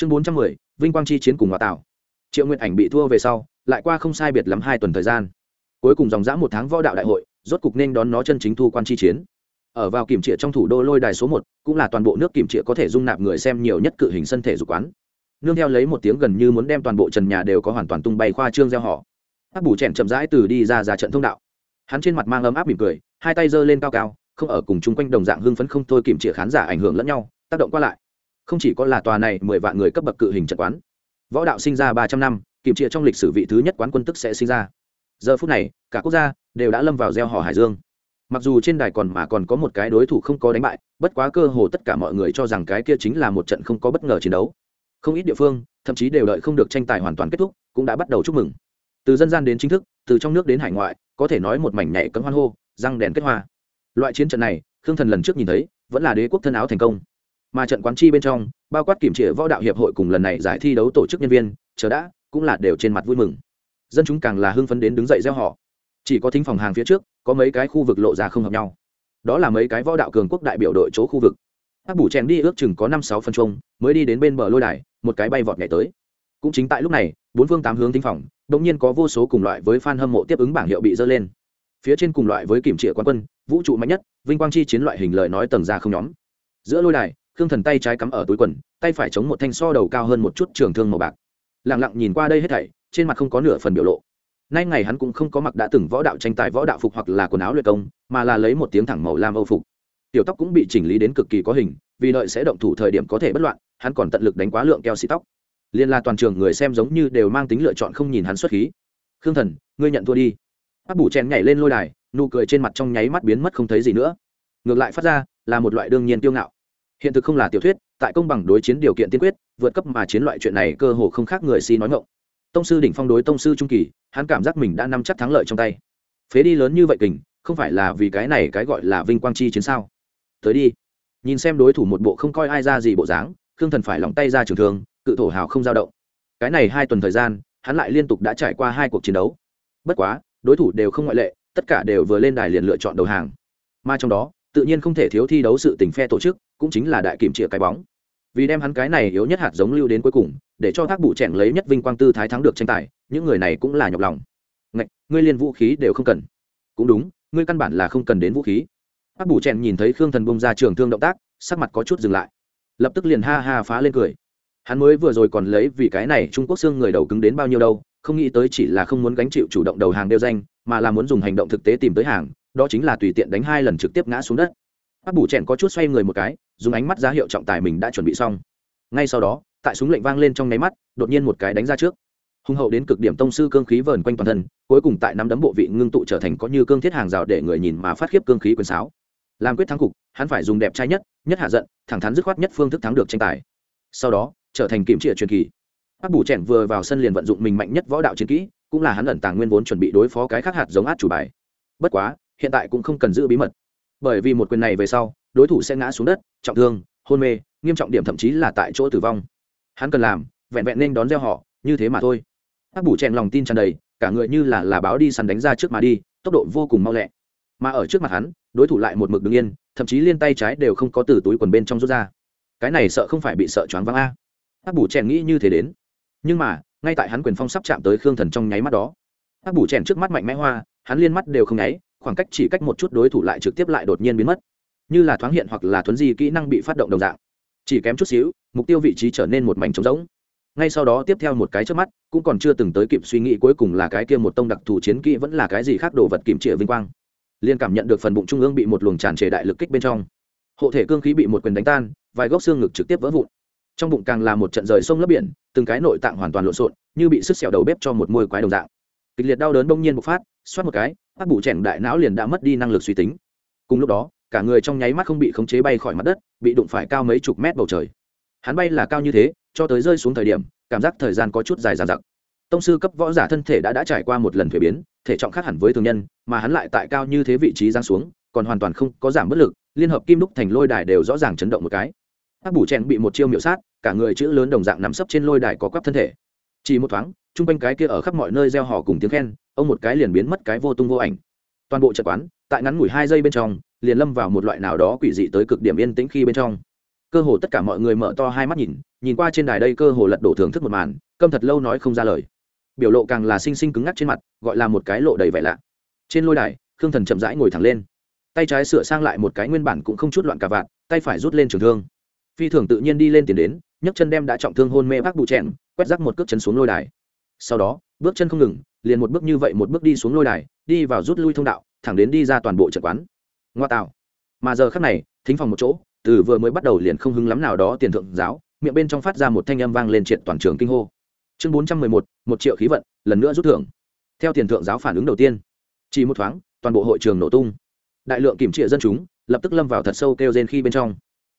chương bốn trăm mười, vinh quang chi chiến cùng hòa tạo triệu nguyện ảnh bị thua về sau, lại qua không sai biệt lắm hai tuần thời gian. Cuối cùng dòng dã một tháng võ đạo đại hội, rốt cục nên đón nó chân chính thu quan chi chiến. Ở vào kiểm trịa trong thủ đô lôi đài số một, cũng là toàn bộ nước kiểm trịa có thể dung nạp người xem nhiều nhất cự hình sân thể dục quán. Nương theo lấy một tiếng gần như muốn đem toàn bộ trần nhà đều có hoàn toàn tung bay khoa trương gieo họ. Hắc bù chèn chậm rãi từ đi ra ra trận thông đạo. Hắn trên mặt mang ấm áp mỉm cười, hai tay giơ lên cao cao, không ở cùng chung quanh đồng dạng hưng phấn không thôi kiểm trịa khán giả ảnh hưởng lẫn nhau, tác động qua lại không chỉ có là tòa này mười vạn người cấp bậc cự hình trận quán. Võ đạo sinh ra ba trăm năm, kiểm trịa trong lịch sử vị thứ nhất quán quân tức sẽ sinh ra. Giờ phút này, cả quốc gia đều đã lâm vào gieo họ hải dương. Mặc dù trên đài còn mà còn có một cái đối thủ không có đánh bại, bất quá cơ hồ tất cả mọi người cho rằng cái kia chính là một trận không có bất ngờ chiến đấu. Không ít địa phương, thậm chí đều đợi không được tranh tài hoàn toàn kết thúc, cũng đã bắt đầu chúc mừng. Từ dân gian đến chính thức, từ trong nước đến hải ngoại, có thể nói một mảnh nhảy cấm hoan hô, răng đèn kết hoa. Loại chiến trận này, khương thần lần trước nhìn thấy, vẫn là đế quốc thân áo thành công mà trận quán chi bên trong, bao quát kiểm trịa võ đạo hiệp hội cùng lần này giải thi đấu tổ chức nhân viên, chờ đã, cũng là đều trên mặt vui mừng. Dân chúng càng là hưng phấn đến đứng dậy gieo họ chỉ có thính phòng hàng phía trước, có mấy cái khu vực lộ ra không hợp nhau. Đó là mấy cái võ đạo cường quốc đại biểu đội chỗ khu vực. Các bủ chèn đi ước chừng có năm sáu phân chung, mới đi đến bên bờ lôi đài, một cái bay vọt nhảy tới. Cũng chính tại lúc này, bốn phương tám hướng thính phòng, đột nhiên có vô số cùng loại với fan hâm mộ tiếp ứng bảng hiệu bị dơ lên. Phía trên cùng loại với kiểm trịa quan quân, vũ trụ mạnh nhất, vinh quang chi chiến loại hình lời nói tầng ra không nhóm. Giữa lôi đài khương thần tay trái cắm ở túi quần, tay phải chống một thanh so đầu cao hơn một chút trường thương màu bạc. Lẳng lặng nhìn qua đây hết thảy, trên mặt không có nửa phần biểu lộ. Nay ngày hắn cũng không có mặc đã từng võ đạo tranh tài võ đạo phục hoặc là quần áo luyện công, mà là lấy một tiếng thẳng màu lam âu phục. Tiểu tóc cũng bị chỉnh lý đến cực kỳ có hình, vì đợi sẽ động thủ thời điểm có thể bất loạn, hắn còn tận lực đánh quá lượng keo xị tóc. Liên la toàn trường người xem giống như đều mang tính lựa chọn không nhìn hắn xuất khí. Khương thần, ngươi nhận thua đi. Bác bủ chèn nhảy lên lôi đài, nụ cười trên mặt trong nháy mắt biến mất không thấy gì nữa. Ngược lại phát ra, là một loại đương nhiên tiêu ngạo hiện thực không là tiểu thuyết, tại công bằng đối chiến điều kiện tiên quyết, vượt cấp mà chiến loại chuyện này cơ hồ không khác người si nói ngộng tông sư đỉnh phong đối tông sư trung kỳ, hắn cảm giác mình đã nắm chắc thắng lợi trong tay. Phế đi lớn như vậy kình, không phải là vì cái này cái gọi là vinh quang chi chiến sao? Tới đi. Nhìn xem đối thủ một bộ không coi ai ra gì bộ dáng, khương thần phải lòng tay ra trường thường cự thổ hào không dao động. Cái này hai tuần thời gian, hắn lại liên tục đã trải qua hai cuộc chiến đấu. Bất quá, đối thủ đều không ngoại lệ, tất cả đều vừa lên đài liền lựa chọn đầu hàng. Mà trong đó, tự nhiên không thể thiếu thi đấu sự tình phe tổ chức cũng chính là đại kiểm chĩa cái bóng. Vì đem hắn cái này yếu nhất hạt giống lưu đến cuối cùng, để cho thác bụ chèn lấy nhất vinh quang tư thái thắng được tranh tài, những người này cũng là nhọc lòng. Ngạch, ngươi liền vũ khí đều không cần. Cũng đúng, ngươi căn bản là không cần đến vũ khí. Thác bù chèn nhìn thấy khương thần bông ra trường thương động tác, sắc mặt có chút dừng lại. Lập tức liền ha ha phá lên cười. Hắn mới vừa rồi còn lấy vì cái này trung quốc xương người đầu cứng đến bao nhiêu đâu, không nghĩ tới chỉ là không muốn gánh chịu chủ động đầu hàng đeo danh, mà là muốn dùng hành động thực tế tìm tới hàng, đó chính là tùy tiện đánh hai lần trực tiếp ngã xuống đất áp bù chèn có chút xoay người một cái, dùng ánh mắt ra hiệu trọng tài mình đã chuẩn bị xong. Ngay sau đó, tại súng lệnh vang lên trong nháy mắt, đột nhiên một cái đánh ra trước. Hùng hậu đến cực điểm tông sư cương khí vờn quanh toàn thân, cuối cùng tại năm đấm bộ vị ngưng tụ trở thành có như cương thiết hàng rào để người nhìn mà phát khiếp cương khí quyền sáo. Làm quyết thắng cục, hắn phải dùng đẹp trai nhất nhất hạ giận, thẳng thắn dứt khoát nhất phương thức thắng được tranh tài. Sau đó, trở thành kiểm trịa truyền kỳ. Áp bù chèn vừa vào sân liền vận dụng mình mạnh nhất võ đạo chiến kỹ, cũng là hắn ẩn tàng nguyên vốn chuẩn bị đối phó cái khác hạt giống át chủ bài. Bất quá, hiện tại cũng không cần giữ bí mật bởi vì một quyền này về sau, đối thủ sẽ ngã xuống đất, trọng thương, hôn mê, nghiêm trọng điểm thậm chí là tại chỗ tử vong. Hắn cần làm, vẹn vẹn nên đón gieo họ, như thế mà thôi. Hắc bù chèn lòng tin tràn đầy, cả người như là là báo đi săn đánh ra trước mà đi, tốc độ vô cùng mau lẹ. Mà ở trước mặt hắn, đối thủ lại một mực đứng yên, thậm chí liên tay trái đều không có từ túi quần bên trong rút ra. Cái này sợ không phải bị sợ choáng váng a. Hắc bù chèn nghĩ như thế đến. Nhưng mà, ngay tại hắn quyền phong sắp chạm tới khương thần trong nháy mắt đó, hắc bù chèn trước mắt mạnh mẽ hoa, hắn liên mắt đều không nháy khoảng cách chỉ cách một chút đối thủ lại trực tiếp lại đột nhiên biến mất. Như là thoáng hiện hoặc là thuấn di kỹ năng bị phát động đồng dạng. Chỉ kém chút xíu, mục tiêu vị trí trở nên một mảnh trống rỗng. Ngay sau đó tiếp theo một cái trước mắt, cũng còn chưa từng tới kịp suy nghĩ cuối cùng là cái kia một tông đặc thù chiến kỹ vẫn là cái gì khác đồ vật kiểm trịa vinh quang. Liên cảm nhận được phần bụng trung ương bị một luồng tràn trề đại lực kích bên trong. Hộ thể cương khí bị một quyền đánh tan, vài gốc xương ngực trực tiếp vỡ vụn. Trong bụng càng là một trận rời sông lấp biển, từng cái nội tạng hoàn toàn lộn xộn, như bị sức xẻo đầu bếp cho một môi quái đồng dạng. Kịch liệt đau đớn bỗng nhiên bộc phát xoát một cái ác bụ chèn đại não liền đã mất đi năng lực suy tính. Cùng lúc đó, cả người trong nháy mắt không bị khống chế bay khỏi mặt đất, bị đụng phải cao mấy chục mét bầu trời. Hắn bay là cao như thế, cho tới rơi xuống thời điểm, cảm giác thời gian có chút dài dằng dặc. Tông sư cấp võ giả thân thể đã đã trải qua một lần thuế biến, thể trọng khác hẳn với thường nhân, mà hắn lại tại cao như thế vị trí giang xuống, còn hoàn toàn không có giảm bất lực, liên hợp kim đúc thành lôi đài đều rõ ràng chấn động một cái. Bác bù chèn bị một chiêu miệu sát, cả người chữ lớn đồng dạng nằm sấp trên lôi đài có quắp thân thể. Chỉ một thoáng, chung quanh cái kia ở khắp mọi nơi gieo họ cùng tiếng khen ông một cái liền biến mất cái vô tung vô ảnh. Toàn bộ trận quán, tại ngắn ngủi hai giây bên trong, liền lâm vào một loại nào đó quỷ dị tới cực điểm yên tĩnh khi bên trong. Cơ hồ tất cả mọi người mở to hai mắt nhìn nhìn qua trên đài đây cơ hồ lật đổ thưởng thức một màn, câm thật lâu nói không ra lời. Biểu lộ càng là xinh xinh cứng ngắc trên mặt, gọi là một cái lộ đầy vẻ lạ. Trên lôi đài, khương thần chậm rãi ngồi thẳng lên. Tay trái sửa sang lại một cái nguyên bản cũng không chút loạn cả vạn tay phải rút lên trường thương. Phi thường tự nhiên đi lên tiền đến, nhấc chân đem đã trọng thương hôn mê bác bụ chèn, quét rắc một cước chân xuống lôi đài. Sau đó, bước chân không ngừng liền một bước như vậy một bước đi xuống lôi đài, đi vào rút lui thông đạo, thẳng đến đi ra toàn bộ trận quán. Ngoa tạo. Mà giờ khắc này, thính phòng một chỗ, từ vừa mới bắt đầu liền không hứng lắm nào đó tiền thượng giáo, miệng bên trong phát ra một thanh âm vang lên triệt toàn trường kinh hô. Chương bốn trăm mười một một triệu khí vận, lần nữa rút thưởng. Theo tiền thượng giáo phản ứng đầu tiên, chỉ một thoáng, toàn bộ hội trường nổ tung. Đại lượng kiểm trịa dân chúng lập tức lâm vào thật sâu kêu rên khi bên trong.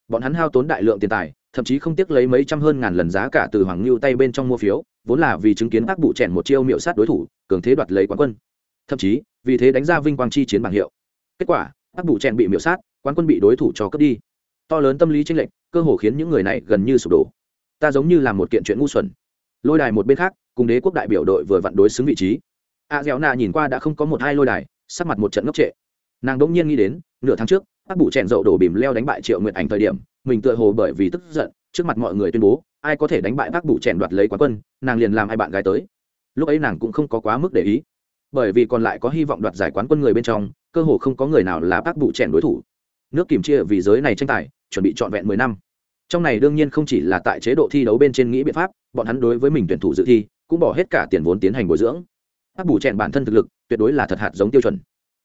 Bọn hắn hao tốn đại lượng tiền tài, thậm chí không tiếc lấy mấy trăm hơn ngàn lần giá cả từ hoàng lưu tay bên trong mua phiếu vốn là vì chứng kiến ác bụ chèn một chiêu miệu sát đối thủ, cường thế đoạt lấy quán quân. Thậm chí, vì thế đánh ra vinh quang chi chiến bảng hiệu. Kết quả ác bụ chèn bị miệu sát, quán quân bị đối thủ cho cướp đi. To lớn tâm lý tranh lệch, cơ hồ khiến những người này gần như sụp đổ. Ta giống như là một kiện chuyện ngu xuẩn. Lôi đài một bên khác, cùng đế quốc đại biểu đội vừa vặn đối xứng vị trí. A dẻo nạ nhìn qua đã không có một hai lôi đài, sắc mặt một trận ngốc trệ. Nàng đỗng nhiên nghĩ đến, nửa tháng trước, các bụ chèn dậu đổ bìm leo đánh bại triệu nguyện ảnh thời điểm, mình tựa hồ bởi vì tức giận, trước mặt mọi người tuyên bố ai có thể đánh bại bác bụ chèn đoạt lấy quán quân, nàng liền làm hai bạn gái tới. Lúc ấy nàng cũng không có quá mức để ý, bởi vì còn lại có hy vọng đoạt giải quán quân người bên trong, cơ hồ không có người nào là bác bụ chèn đối thủ. Nước kìm chia vì giới này tranh tài, chuẩn bị trọn vẹn mười năm. Trong này đương nhiên không chỉ là tại chế độ thi đấu bên trên nghĩ biện pháp, bọn hắn đối với mình tuyển thủ dự thi, cũng bỏ hết cả tiền vốn tiến hành bồi dưỡng. Bác bù chèn bản thân thực lực, tuyệt đối là thật hạt giống tiêu chuẩn.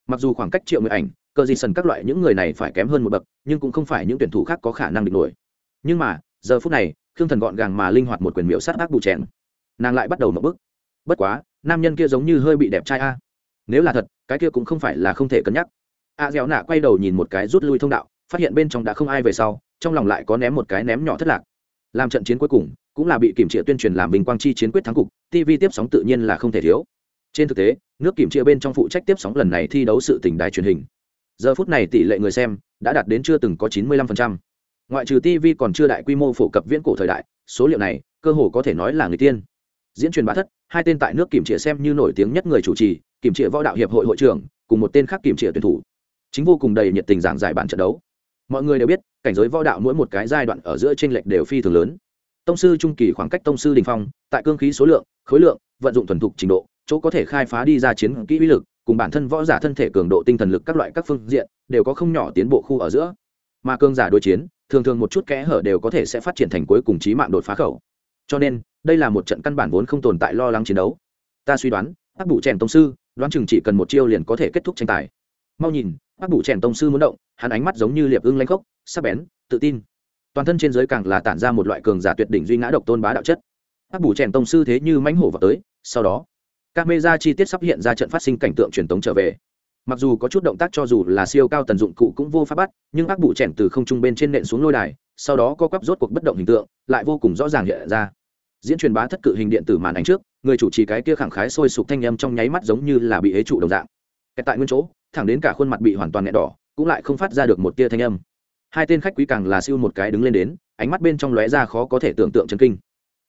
Mặc dù khoảng cách triệu người ảnh, cơ di sần các loại những người này phải kém hơn một bậc, nhưng cũng không phải những tuyển thủ khác có khả năng địch nổi. Nhưng mà giờ phút này, khương thần gọn gàng mà linh hoạt một quyền miễu sát ác bù chèn. Nàng lại bắt đầu mậu bức bất quá, nam nhân kia giống như hơi bị đẹp trai a. Nếu là thật, cái kia cũng không phải là không thể cân nhắc. A dẻo nạ quay đầu nhìn một cái rút lui thông đạo, phát hiện bên trong đã không ai về sau, trong lòng lại có ném một cái ném nhỏ thất lạc. Làm trận chiến cuối cùng, cũng là bị kiểm trịa tuyên truyền làm bình quang chi chiến quyết thắng cục tv tiếp sóng tự nhiên là không thể thiếu. Trên thực tế, nước kiểm trịa bên trong phụ trách tiếp sóng lần này thi đấu sự tỉnh đài truyền hình. Giờ phút này tỷ lệ người xem đã đạt đến chưa từng có 95% ngoại trừ tv còn chưa đại quy mô phổ cập viễn cổ thời đại, số liệu này, cơ hồ có thể nói là người tiên. Diễn truyền bá thất, hai tên tại nước kiểm trịa xem như nổi tiếng nhất người chủ trì kiểm trịa võ đạo hiệp hội hội trưởng, cùng một tên khác kiểm trịa tuyển thủ. Chính vô cùng đầy nhiệt tình giảng giải bản trận đấu. Mọi người đều biết, cảnh giới võ đạo mỗi một cái giai đoạn ở giữa tranh lệch đều phi thường lớn. Tông sư trung kỳ khoảng cách tông sư đình phong, tại cương khí số lượng, khối lượng, vận dụng thuần thục trình độ, chỗ có thể khai phá đi ra chiến kỹ uy lực, cùng bản thân võ giả thân thể cường độ tinh thần lực các loại các phương diện, đều có không nhỏ tiến bộ khu ở giữa mà cương giả đối chiến, thường thường một chút kẽ hở đều có thể sẽ phát triển thành cuối cùng trí mạng đột phá khẩu. Cho nên, đây là một trận căn bản vốn không tồn tại lo lắng chiến đấu. Ta suy đoán ác bụ chèn tông sư, đoán chừng chỉ cần một chiêu liền có thể kết thúc tranh tài. Mau nhìn ác bụ chèn tông sư muốn động, hắn ánh mắt giống như liệp ưng lanh khốc, sắc bén, tự tin. Toàn thân trên giới càng là tản ra một loại cường giả tuyệt đỉnh duy ngã độc tôn bá đạo chất. Ác bụ chèn tông sư thế như mãnh hổ vào tới, sau đó các mê ra chi tiết sắp hiện ra trận phát sinh cảnh tượng truyền tống trở về mặc dù có chút động tác cho dù là siêu cao tần dụng cụ cũng vô pháp bắt, nhưng ác bù chèn từ không trung bên trên nện xuống lôi đài, sau đó co quắp rốt cuộc bất động hình tượng, lại vô cùng rõ ràng hiện ra. Diễn truyền bá thất cự hình điện tử màn ảnh trước, người chủ trì cái kia khẳng khái sôi sục thanh âm trong nháy mắt giống như là bị hế trụ đồng dạng. Tại nguyên chỗ, thẳng đến cả khuôn mặt bị hoàn toàn nghẹn đỏ, cũng lại không phát ra được một tia thanh âm. Hai tên khách quý càng là siêu một cái đứng lên đến, ánh mắt bên trong lóe ra khó có thể tưởng tượng chân kinh.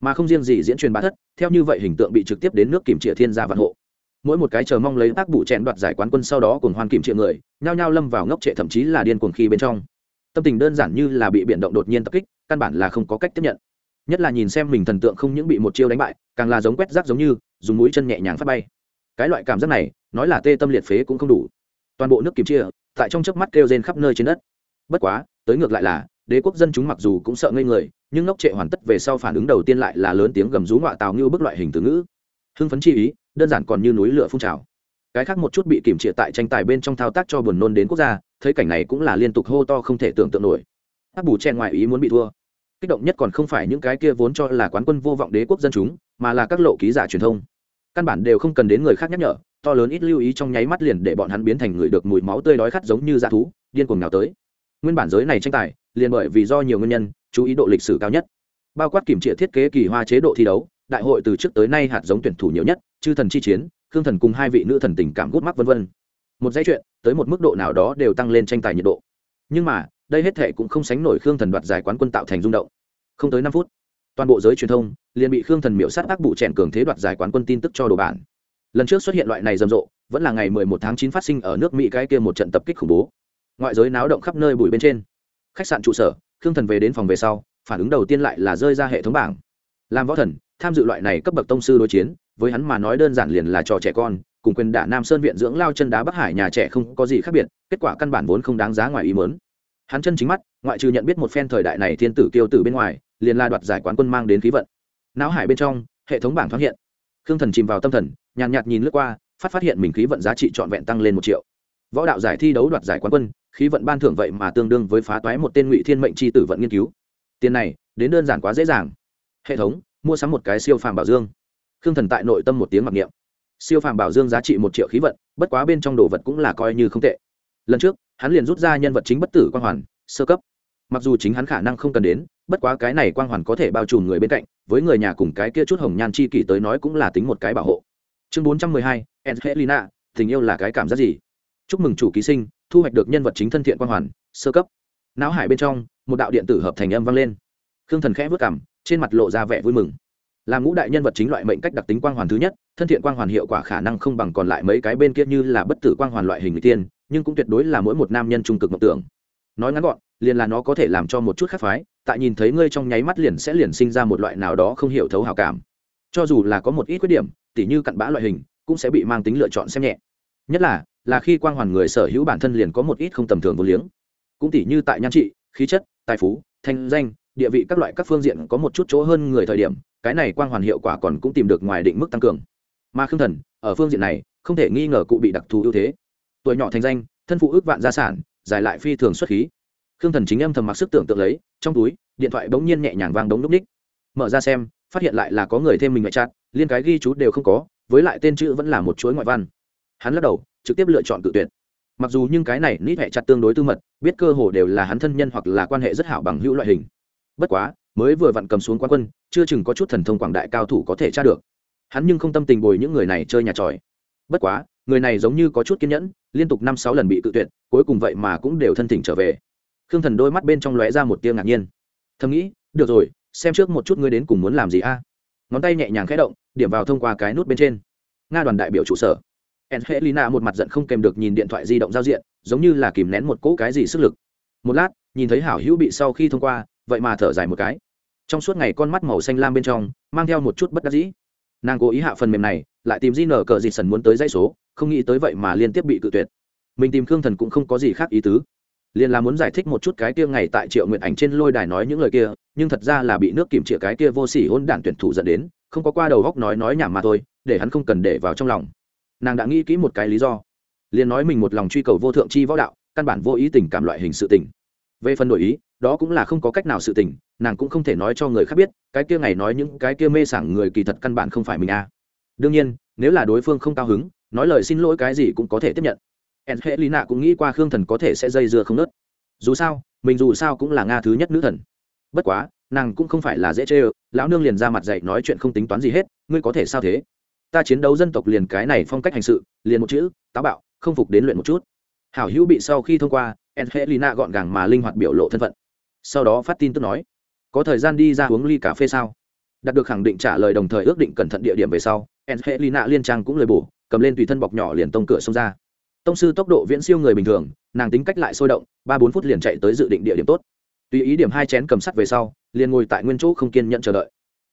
Mà không riêng gì diễn truyền bá thất, theo như vậy hình tượng bị trực tiếp đến nước kiểm trịa thiên gia vạn hộ mỗi một cái chờ mong lấy tác bụ chèn đoạt giải quán quân sau đó cùng hoan kìm triệu người, nhao nhao lâm vào ngốc trệ thậm chí là điên cuồng khi bên trong. Tâm tình đơn giản như là bị biển động đột nhiên tập kích, căn bản là không có cách tiếp nhận. Nhất là nhìn xem mình thần tượng không những bị một chiêu đánh bại, càng là giống quét rác giống như, dùng mũi chân nhẹ nhàng phát bay. Cái loại cảm giác này, nói là tê tâm liệt phế cũng không đủ. Toàn bộ nước kìm chia tại trong chớp mắt kêu rên khắp nơi trên đất. Bất quá, tới ngược lại là, đế quốc dân chúng mặc dù cũng sợ ngây người, nhưng ngốc trệ hoàn tất về sau phản ứng đầu tiên lại là lớn tiếng gầm rú ngoại tào như bức loại hình từ ngữ hưng phấn chi ý, đơn giản còn như núi lửa phun trào. Cái khác một chút bị kiểm triệt tại tranh tài bên trong thao tác cho buồn nôn đến quốc gia, thấy cảnh này cũng là liên tục hô to không thể tưởng tượng nổi. Áp bù chen ngoài ý muốn bị thua. Kích động nhất còn không phải những cái kia vốn cho là quán quân vô vọng đế quốc dân chúng, mà là các lộ ký giả truyền thông. Căn bản đều không cần đến người khác nhắc nhở, to lớn ít lưu ý trong nháy mắt liền để bọn hắn biến thành người được mùi máu tươi đói khát giống như dã thú, điên cuồng nào tới. Nguyên bản giới này tranh tài, liền bởi vì do nhiều nguyên nhân, chú ý độ lịch sử cao nhất. Bao quát kiểm trịa thiết kế kỳ hoa chế độ thi đấu đại hội từ trước tới nay hạt giống tuyển thủ nhiều nhất, chư thần chi chiến, khương thần cùng hai vị nữ thần tình cảm gút mắt vân vân. Một dãy chuyện, tới một mức độ nào đó đều tăng lên tranh tài nhiệt độ. Nhưng mà, đây hết thệ cũng không sánh nổi khương thần đoạt giải quán quân tạo thành rung động. Không tới năm phút, toàn bộ giới truyền thông liền bị khương thần miễu sát ác bụ chèn cường thế đoạt giải quán quân tin tức cho đồ bản. Lần trước xuất hiện loại này rầm rộ, vẫn là ngày 11 tháng 9 phát sinh ở nước mỹ cái kia một trận tập kích khủng bố. Ngoại giới náo động khắp nơi bụi bên trên. Khách sạn trụ sở, khương thần về đến phòng về sau, phản ứng đầu tiên lại là rơi ra hệ thống bảng. Làm võ thần tham dự loại này cấp bậc tông sư đối chiến với hắn mà nói đơn giản liền là trò trẻ con cùng quyền đả nam sơn viện dưỡng lao chân đá bắc hải nhà trẻ không có gì khác biệt kết quả căn bản vốn không đáng giá ngoài ý mớn hắn chân chính mắt ngoại trừ nhận biết một phen thời đại này thiên tử kiêu tử bên ngoài liền la đoạt giải quán quân mang đến khí vận. Não hải bên trong hệ thống bảng thoáng hiện. Khương thần chìm vào tâm thần nhàn nhạt, nhạt nhìn lướt qua phát phát hiện mình khí vận giá trị trọn vẹn tăng lên một triệu. Võ đạo giải thi đấu đoạt giải quán quân khí vận ban thưởng vậy mà tương đương với phá toái một tên ngụy thiên mệnh c h i tử vận nghiên cứu. Tiền này đến đơn giản quá dễ dàng. Hệ thống mua sắm một cái siêu phàm bảo dương. Khương thần tại nội tâm một tiếng mặc niệm. Siêu phàm bảo dương giá trị một triệu khí vận, bất quá bên trong đồ vật cũng là coi như không tệ. Lần trước, hắn liền rút ra nhân vật chính bất tử quang hoàn, sơ cấp. Mặc dù chính hắn khả năng không cần đến, bất quá cái này quang hoàn có thể bao trùm người bên cạnh, với người nhà cùng cái kia chút hồng nhan chi kỷ tới nói cũng là tính một cái bảo hộ. Chương bốn trăm mười hai enhelina tình yêu là cái cảm giác gì? Chúc mừng chủ ký sinh, thu hoạch được nhân vật chính thân thiện quang hoàn, sơ cấp. Não hải bên trong, một đạo điện tử hợp thành âm vang lên. Khương thần khẽ vất cảm trên mặt lộ ra vẻ vui mừng. Là ngũ đại nhân vật chính loại mệnh cách đặc tính quang hoàn thứ nhất, thân thiện quang hoàn hiệu quả khả năng không bằng còn lại mấy cái bên kia như là bất tử quang hoàn loại hình người tiên, nhưng cũng tuyệt đối là mỗi một nam nhân trung cực mộng tưởng. Nói ngắn gọn, liền là nó có thể làm cho một chút khác phái, tại nhìn thấy ngươi trong nháy mắt liền sẽ liền sinh ra một loại nào đó không hiểu thấu hào cảm. Cho dù là có một ít khuyết điểm, tỉ như cặn bã loại hình, cũng sẽ bị mang tính lựa chọn xem nhẹ. Nhất là là khi quang hoàn người sở hữu bản thân liền có một ít không tầm thường vô liếng. Cũng tỉ như tại nhan trị, khí chất, tài phú, thanh danh địa vị các loại các phương diện có một chút chỗ hơn người thời điểm, cái này quang hoàn hiệu quả còn cũng tìm được ngoài định mức tăng cường. Mà khương thần, ở phương diện này, không thể nghi ngờ cụ bị đặc thù ưu thế. Tuổi nhỏ thành danh, thân phụ ước vạn gia sản, giải lại phi thường xuất khí. Khương thần chính âm thầm mặc sức tưởng tượng lấy, trong túi, điện thoại bỗng nhiên nhẹ nhàng vang đống núp ních. Mở ra xem, phát hiện lại là có người thêm mình ngoại chặt liên cái ghi chú đều không có, với lại tên chữ vẫn là một chuỗi ngoại văn. Hắn lắc đầu, trực tiếp lựa chọn tự tuyển mặc dù nhưng cái này nít hệ chặt tương đối tư mật, biết cơ hồ đều là hắn thân nhân hoặc là quan hệ rất hảo bằng hữu loại hình bất quá mới vừa vặn cầm xuống quán quân chưa chừng có chút thần thông quảng đại cao thủ có thể tra được. Hắn nhưng không tâm tình bồi những người này chơi nhà tròi. Bất quá người này giống như có chút kiên nhẫn liên tục năm sáu lần bị tự tuyệt cuối cùng vậy mà cũng đều thân thỉnh trở về. Khương thần đôi mắt bên trong lóe ra một tia ngạc nhiên. Thầm nghĩ được rồi xem trước một chút ngươi đến cùng muốn làm gì a? Ngón tay nhẹ nhàng khẽ động điểm vào thông qua cái nút bên trên. Nga đoàn đại biểu trụ sở. Angelina một mặt giận không kèm được nhìn điện thoại di động giao diện, giống như là kìm nén một cỗ cái gì sức lực. Một lát, nhìn thấy Hảo Hữu bị sau khi thông qua, vậy mà thở dài một cái. Trong suốt ngày con mắt màu xanh lam bên trong, mang theo một chút bất đắc dĩ. Nàng cố ý hạ phần mềm này, lại tìm Di nở cờ gì sần muốn tới dãy số, không nghĩ tới vậy mà liên tiếp bị cự tuyệt. Mình tìm Khương Thần cũng không có gì khác ý tứ, liền là muốn giải thích một chút cái kia ngày tại Triệu Nguyệt Ảnh trên lôi đài nói những lời kia, nhưng thật ra là bị nước kiểm trịa cái kia vô sỉ hôn đản tuyển thủ dẫn đến, không có qua đầu góc nói nói nhảm mà thôi, để hắn không cần để vào trong lòng nàng đã nghĩ kỹ một cái lý do liền nói mình một lòng truy cầu vô thượng chi võ đạo căn bản vô ý tình cảm loại hình sự tình về phần đổi ý, đó cũng là không có cách nào sự tình, nàng cũng không thể nói cho người khác biết, cái kia ngày nói những cái kia mê sảng người kỳ thật căn bản không phải mình a à. đương nhiên, nếu là đối phương không cao hứng, nói lời xin lỗi cái gì cũng có thể tiếp nhận. Ed hệ lý nạ cũng nghĩ qua khương thần có thể sẽ dây dưa không nớt. Dù sao, mình dù sao cũng là nga thứ nhất nữ thần. Bất quá, nàng cũng không phải là dễ chê ơ, lão nương liền ra mặt dạy nói chuyện không tính toán gì hết, ngươi có thể sao thế? Ta chiến đấu dân tộc liền cái này phong cách hành sự, liền một chữ, táo bạo, không phục đến luyện một chút. Hảo hữu bị sau khi thông qua Angelina gọn gàng mà linh hoạt biểu lộ thân phận. Sau đó phát tin tức nói, có thời gian đi ra uống ly cà phê sao? Đạt được khẳng định trả lời đồng thời ước định cẩn thận địa điểm về sau, Angelina liên trang cũng lời bổ, cầm lên tùy thân bọc nhỏ liền tông cửa xông ra. Tông sư tốc độ viễn siêu người bình thường, nàng tính cách lại sôi động, ba bốn phút liền chạy tới dự định địa điểm tốt. Tùy ý điểm hai chén cầm sắt về sau, liền ngồi tại nguyên chỗ không kiên nhẫn chờ đợi.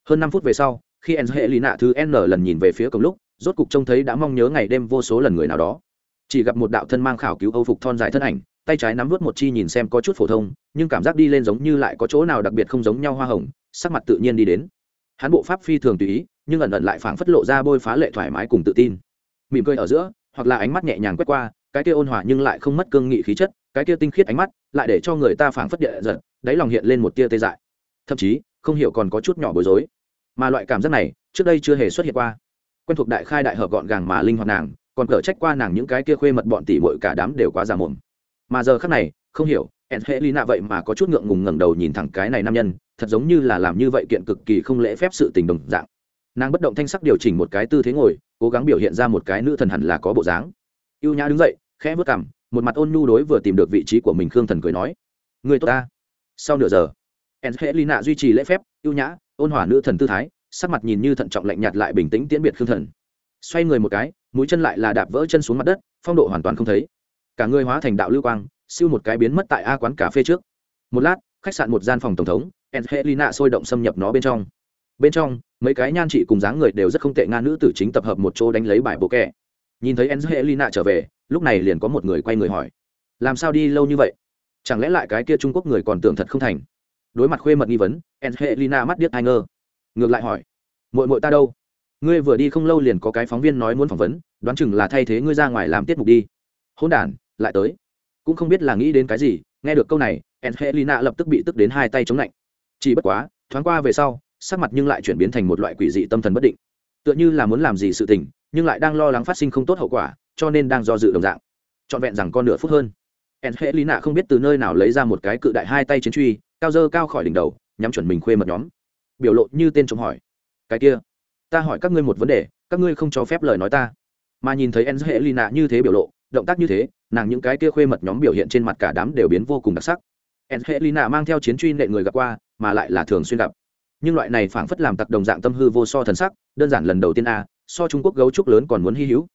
Hơn năm phút về sau, khi Angelina thứ n lần nhìn về phía cổng lúc, rốt cục trông thấy đã mong nhớ ngày đêm vô số lần người nào đó. Chỉ gặp một đạo thân mang khảo cứu âu phục thon dài thân ảnh tay trái nắm vút một chi nhìn xem có chút phổ thông, nhưng cảm giác đi lên giống như lại có chỗ nào đặc biệt không giống nhau hoa hồng, sắc mặt tự nhiên đi đến. Hắn bộ pháp phi thường tùy ý, nhưng ẩn ẩn lại phảng phất lộ ra bôi phá lệ thoải mái cùng tự tin. Mỉm cười ở giữa, hoặc là ánh mắt nhẹ nhàng quét qua, cái kia ôn hòa nhưng lại không mất cương nghị khí chất, cái kia tinh khiết ánh mắt lại để cho người ta phảng phất địa giật, đáy lòng hiện lên một tia tê dại. Thậm chí, không hiểu còn có chút nhỏ bối rối. Mà loại cảm giác này, trước đây chưa hề xuất hiện qua. Quen thuộc đại khai đại hợp gọn gàng mà linh hoạt nàng, còn cở trách qua nàng những cái kia khuê mật bọn tỷ muội cả đám đều quá già mồm mà giờ khác này, không hiểu ẹn hệ lina vậy mà có chút ngượng ngùng ngẩng đầu nhìn thẳng cái này nam nhân, thật giống như là làm như vậy kiện cực kỳ không lễ phép sự tình đồng dạng. Nàng bất động thanh sắc điều chỉnh một cái tư thế ngồi, cố gắng biểu hiện ra một cái nữ thần hẳn là có bộ dáng. Y ê u nhã đứng dậy, khẽ vớt cằm, một mặt ôn nhu đối vừa tìm được vị trí của mình khương thần cười nói, người tốt ta. Sau nửa giờ ẹn hệ lina duy trì lễ phép y ê u nhã, ôn hòa nữ thần tư thái, sắc mặt nhìn như thận trọng lạnh nhạt lại bình tĩnh tiễn biệt khương thần. Xoay người một cái, mũi chân lại là đạp vỡ chân xuống mặt đất, phong độ hoàn toàn không thấy cả người hóa thành đạo lưu quang, siêu một cái biến mất tại a quán cà phê trước. Một lát, khách sạn một gian phòng tổng thống, angelina sôi động xâm nhập nó bên trong. Bên trong, mấy cái nhan chị cùng dáng người đều rất không tệ, nga nữ tử chính tập hợp một chỗ đánh lấy bài bộ kẻ nhìn thấy angelina trở về, lúc này liền có một người quay người hỏi, làm sao đi lâu như vậy? Chẳng lẽ lại cái kia trung quốc người còn tưởng thật không thành? Đối mặt khuê mật nghi vấn, angelina mắt điếc ai ngơ ngược lại hỏi mội mội ta đâu? Ngươi vừa đi không lâu liền có cái phóng viên nói muốn phỏng vấn, đoán chừng là thay thế ngươi ra ngoài làm tiết mục đi. Hôn đản lại tới. Cũng không biết là nghĩ đến cái gì, nghe được câu này, angelina lập tức bị tức đến hai tay chống lạnh. Chỉ bất quá, thoáng qua về sau, sắc mặt nhưng lại chuyển biến thành một loại quỷ dị tâm thần bất định. Tựa như là muốn làm gì sự tình, nhưng lại đang lo lắng phát sinh không tốt hậu quả, cho nên đang do dự đồng dạng. Trọn vẹn rằng con nửa phút hơn. Angelina không biết từ nơi nào lấy ra một cái cự đại hai tay chiến truy, cao dơ cao khỏi đỉnh đầu, nhắm chuẩn mình khuê mật nhóm. Biểu lộ như tên chống hỏi. Cái kia, ta hỏi các ngươi một vấn đề, các ngươi không cho phép lời nói ta. Mà nhìn thấy angelina như thế biểu lộ động tác như thế, nàng những cái kia khuê mật nhóm biểu hiện trên mặt cả đám đều biến vô cùng đặc sắc. Angelina mang theo chiến truy nệ người gặp qua, mà lại là thường xuyên gặp. Nhưng loại này phảng phất làm tặc đồng dạng tâm hư vô so thần sắc, đơn giản lần đầu tiên a, so trung quốc gấu trúc lớn còn muốn hy hữu.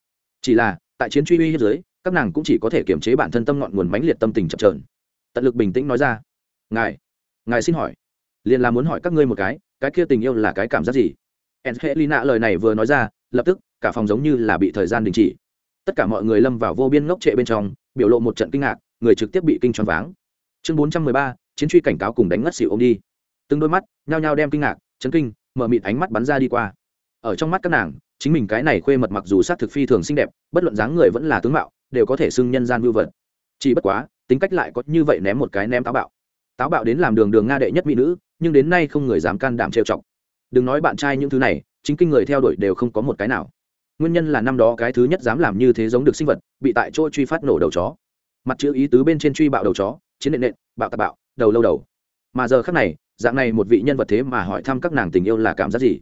Chỉ là, tại chiến truy uy hiếp giới các nàng cũng chỉ có thể kiềm chế bản thân tâm ngọn nguồn mãnh liệt tâm tình chập trờn tận lực bình tĩnh nói ra, ngài ngài xin hỏi, liền là muốn hỏi các ngươi một cái cái kia tình yêu là cái cảm giác gì? Angelina lời này vừa nói ra, lập tức cả phòng giống như là bị thời gian đình chỉ tất cả mọi người lâm vào vô biên ngốc trệ bên trong, biểu lộ một trận kinh ngạc, người trực tiếp bị kinh choáng váng. Chương bốn trăm mười ba, chiến truy cảnh cáo cùng đánh ngất xỉu ông đi. Từng đôi mắt nhao nhao đem kinh ngạc, chấn kinh, mở mịt ánh mắt bắn ra đi qua. Ở trong mắt các nàng, chính mình cái này khuê mật mặc dù sát thực phi thường xinh đẹp, bất luận dáng người vẫn là tướng mạo, đều có thể xưng nhân gian vưu vật. Chỉ bất quá, tính cách lại có như vậy ném một cái ném táo bạo. Táo bạo đến làm đường đường nga đệ nhất mỹ nữ, nhưng đến nay không người dám can đảm trêu chọc. Đừng nói bạn trai những thứ này, chính kinh người theo đuổi đều không có một cái nào nguyên nhân là năm đó cái thứ nhất dám làm như thế giống được sinh vật, bị tại chỗ truy phát nổ đầu chó. Mặt chữ ý tứ bên trên truy bạo đầu chó, chiến nện nện, bạo tạp bạo, đầu lâu đầu. Mà giờ khác này, dạng này một vị nhân vật thế mà hỏi thăm các nàng tình yêu là cảm giác gì?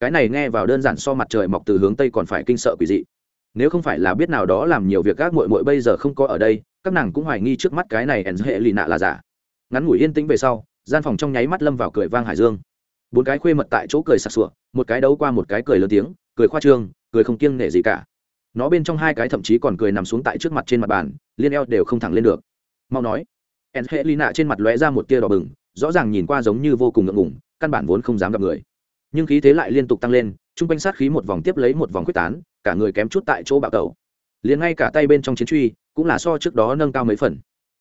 Cái này nghe vào đơn giản so mặt trời mọc từ hướng tây còn phải kinh sợ quỷ dị. Nếu không phải là biết nào đó làm nhiều việc các mội mội bây giờ không có ở đây, các nàng cũng hoài nghi trước mắt cái này ẩn hệ lì nạ là giả. Ngắn ngủi yên tĩnh về sau, gian phòng trong nháy mắt lâm vào cười vang hải dương. Bốn cái khuê mật tại chỗ cười sặc sụa, một cái đấu qua một cái cười lớn tiếng, cười khoa trương cười không kiêng nể gì cả. Nó bên trong hai cái thậm chí còn cười nằm xuống tại trước mặt trên mặt bàn, liên eo đều không thẳng lên được. Mau nói. En hệ lì trên mặt lóe ra một tia đỏ bừng, rõ ràng nhìn qua giống như vô cùng ngượng ngủng căn bản vốn không dám gặp người. Nhưng khí thế lại liên tục tăng lên chung quanh sát khí một vòng tiếp lấy một vòng quyết tán, cả người kém chút tại chỗ bạo tẩu. Liền ngay cả tay bên trong chiến truy, cũng là so trước đó nâng cao mấy phần.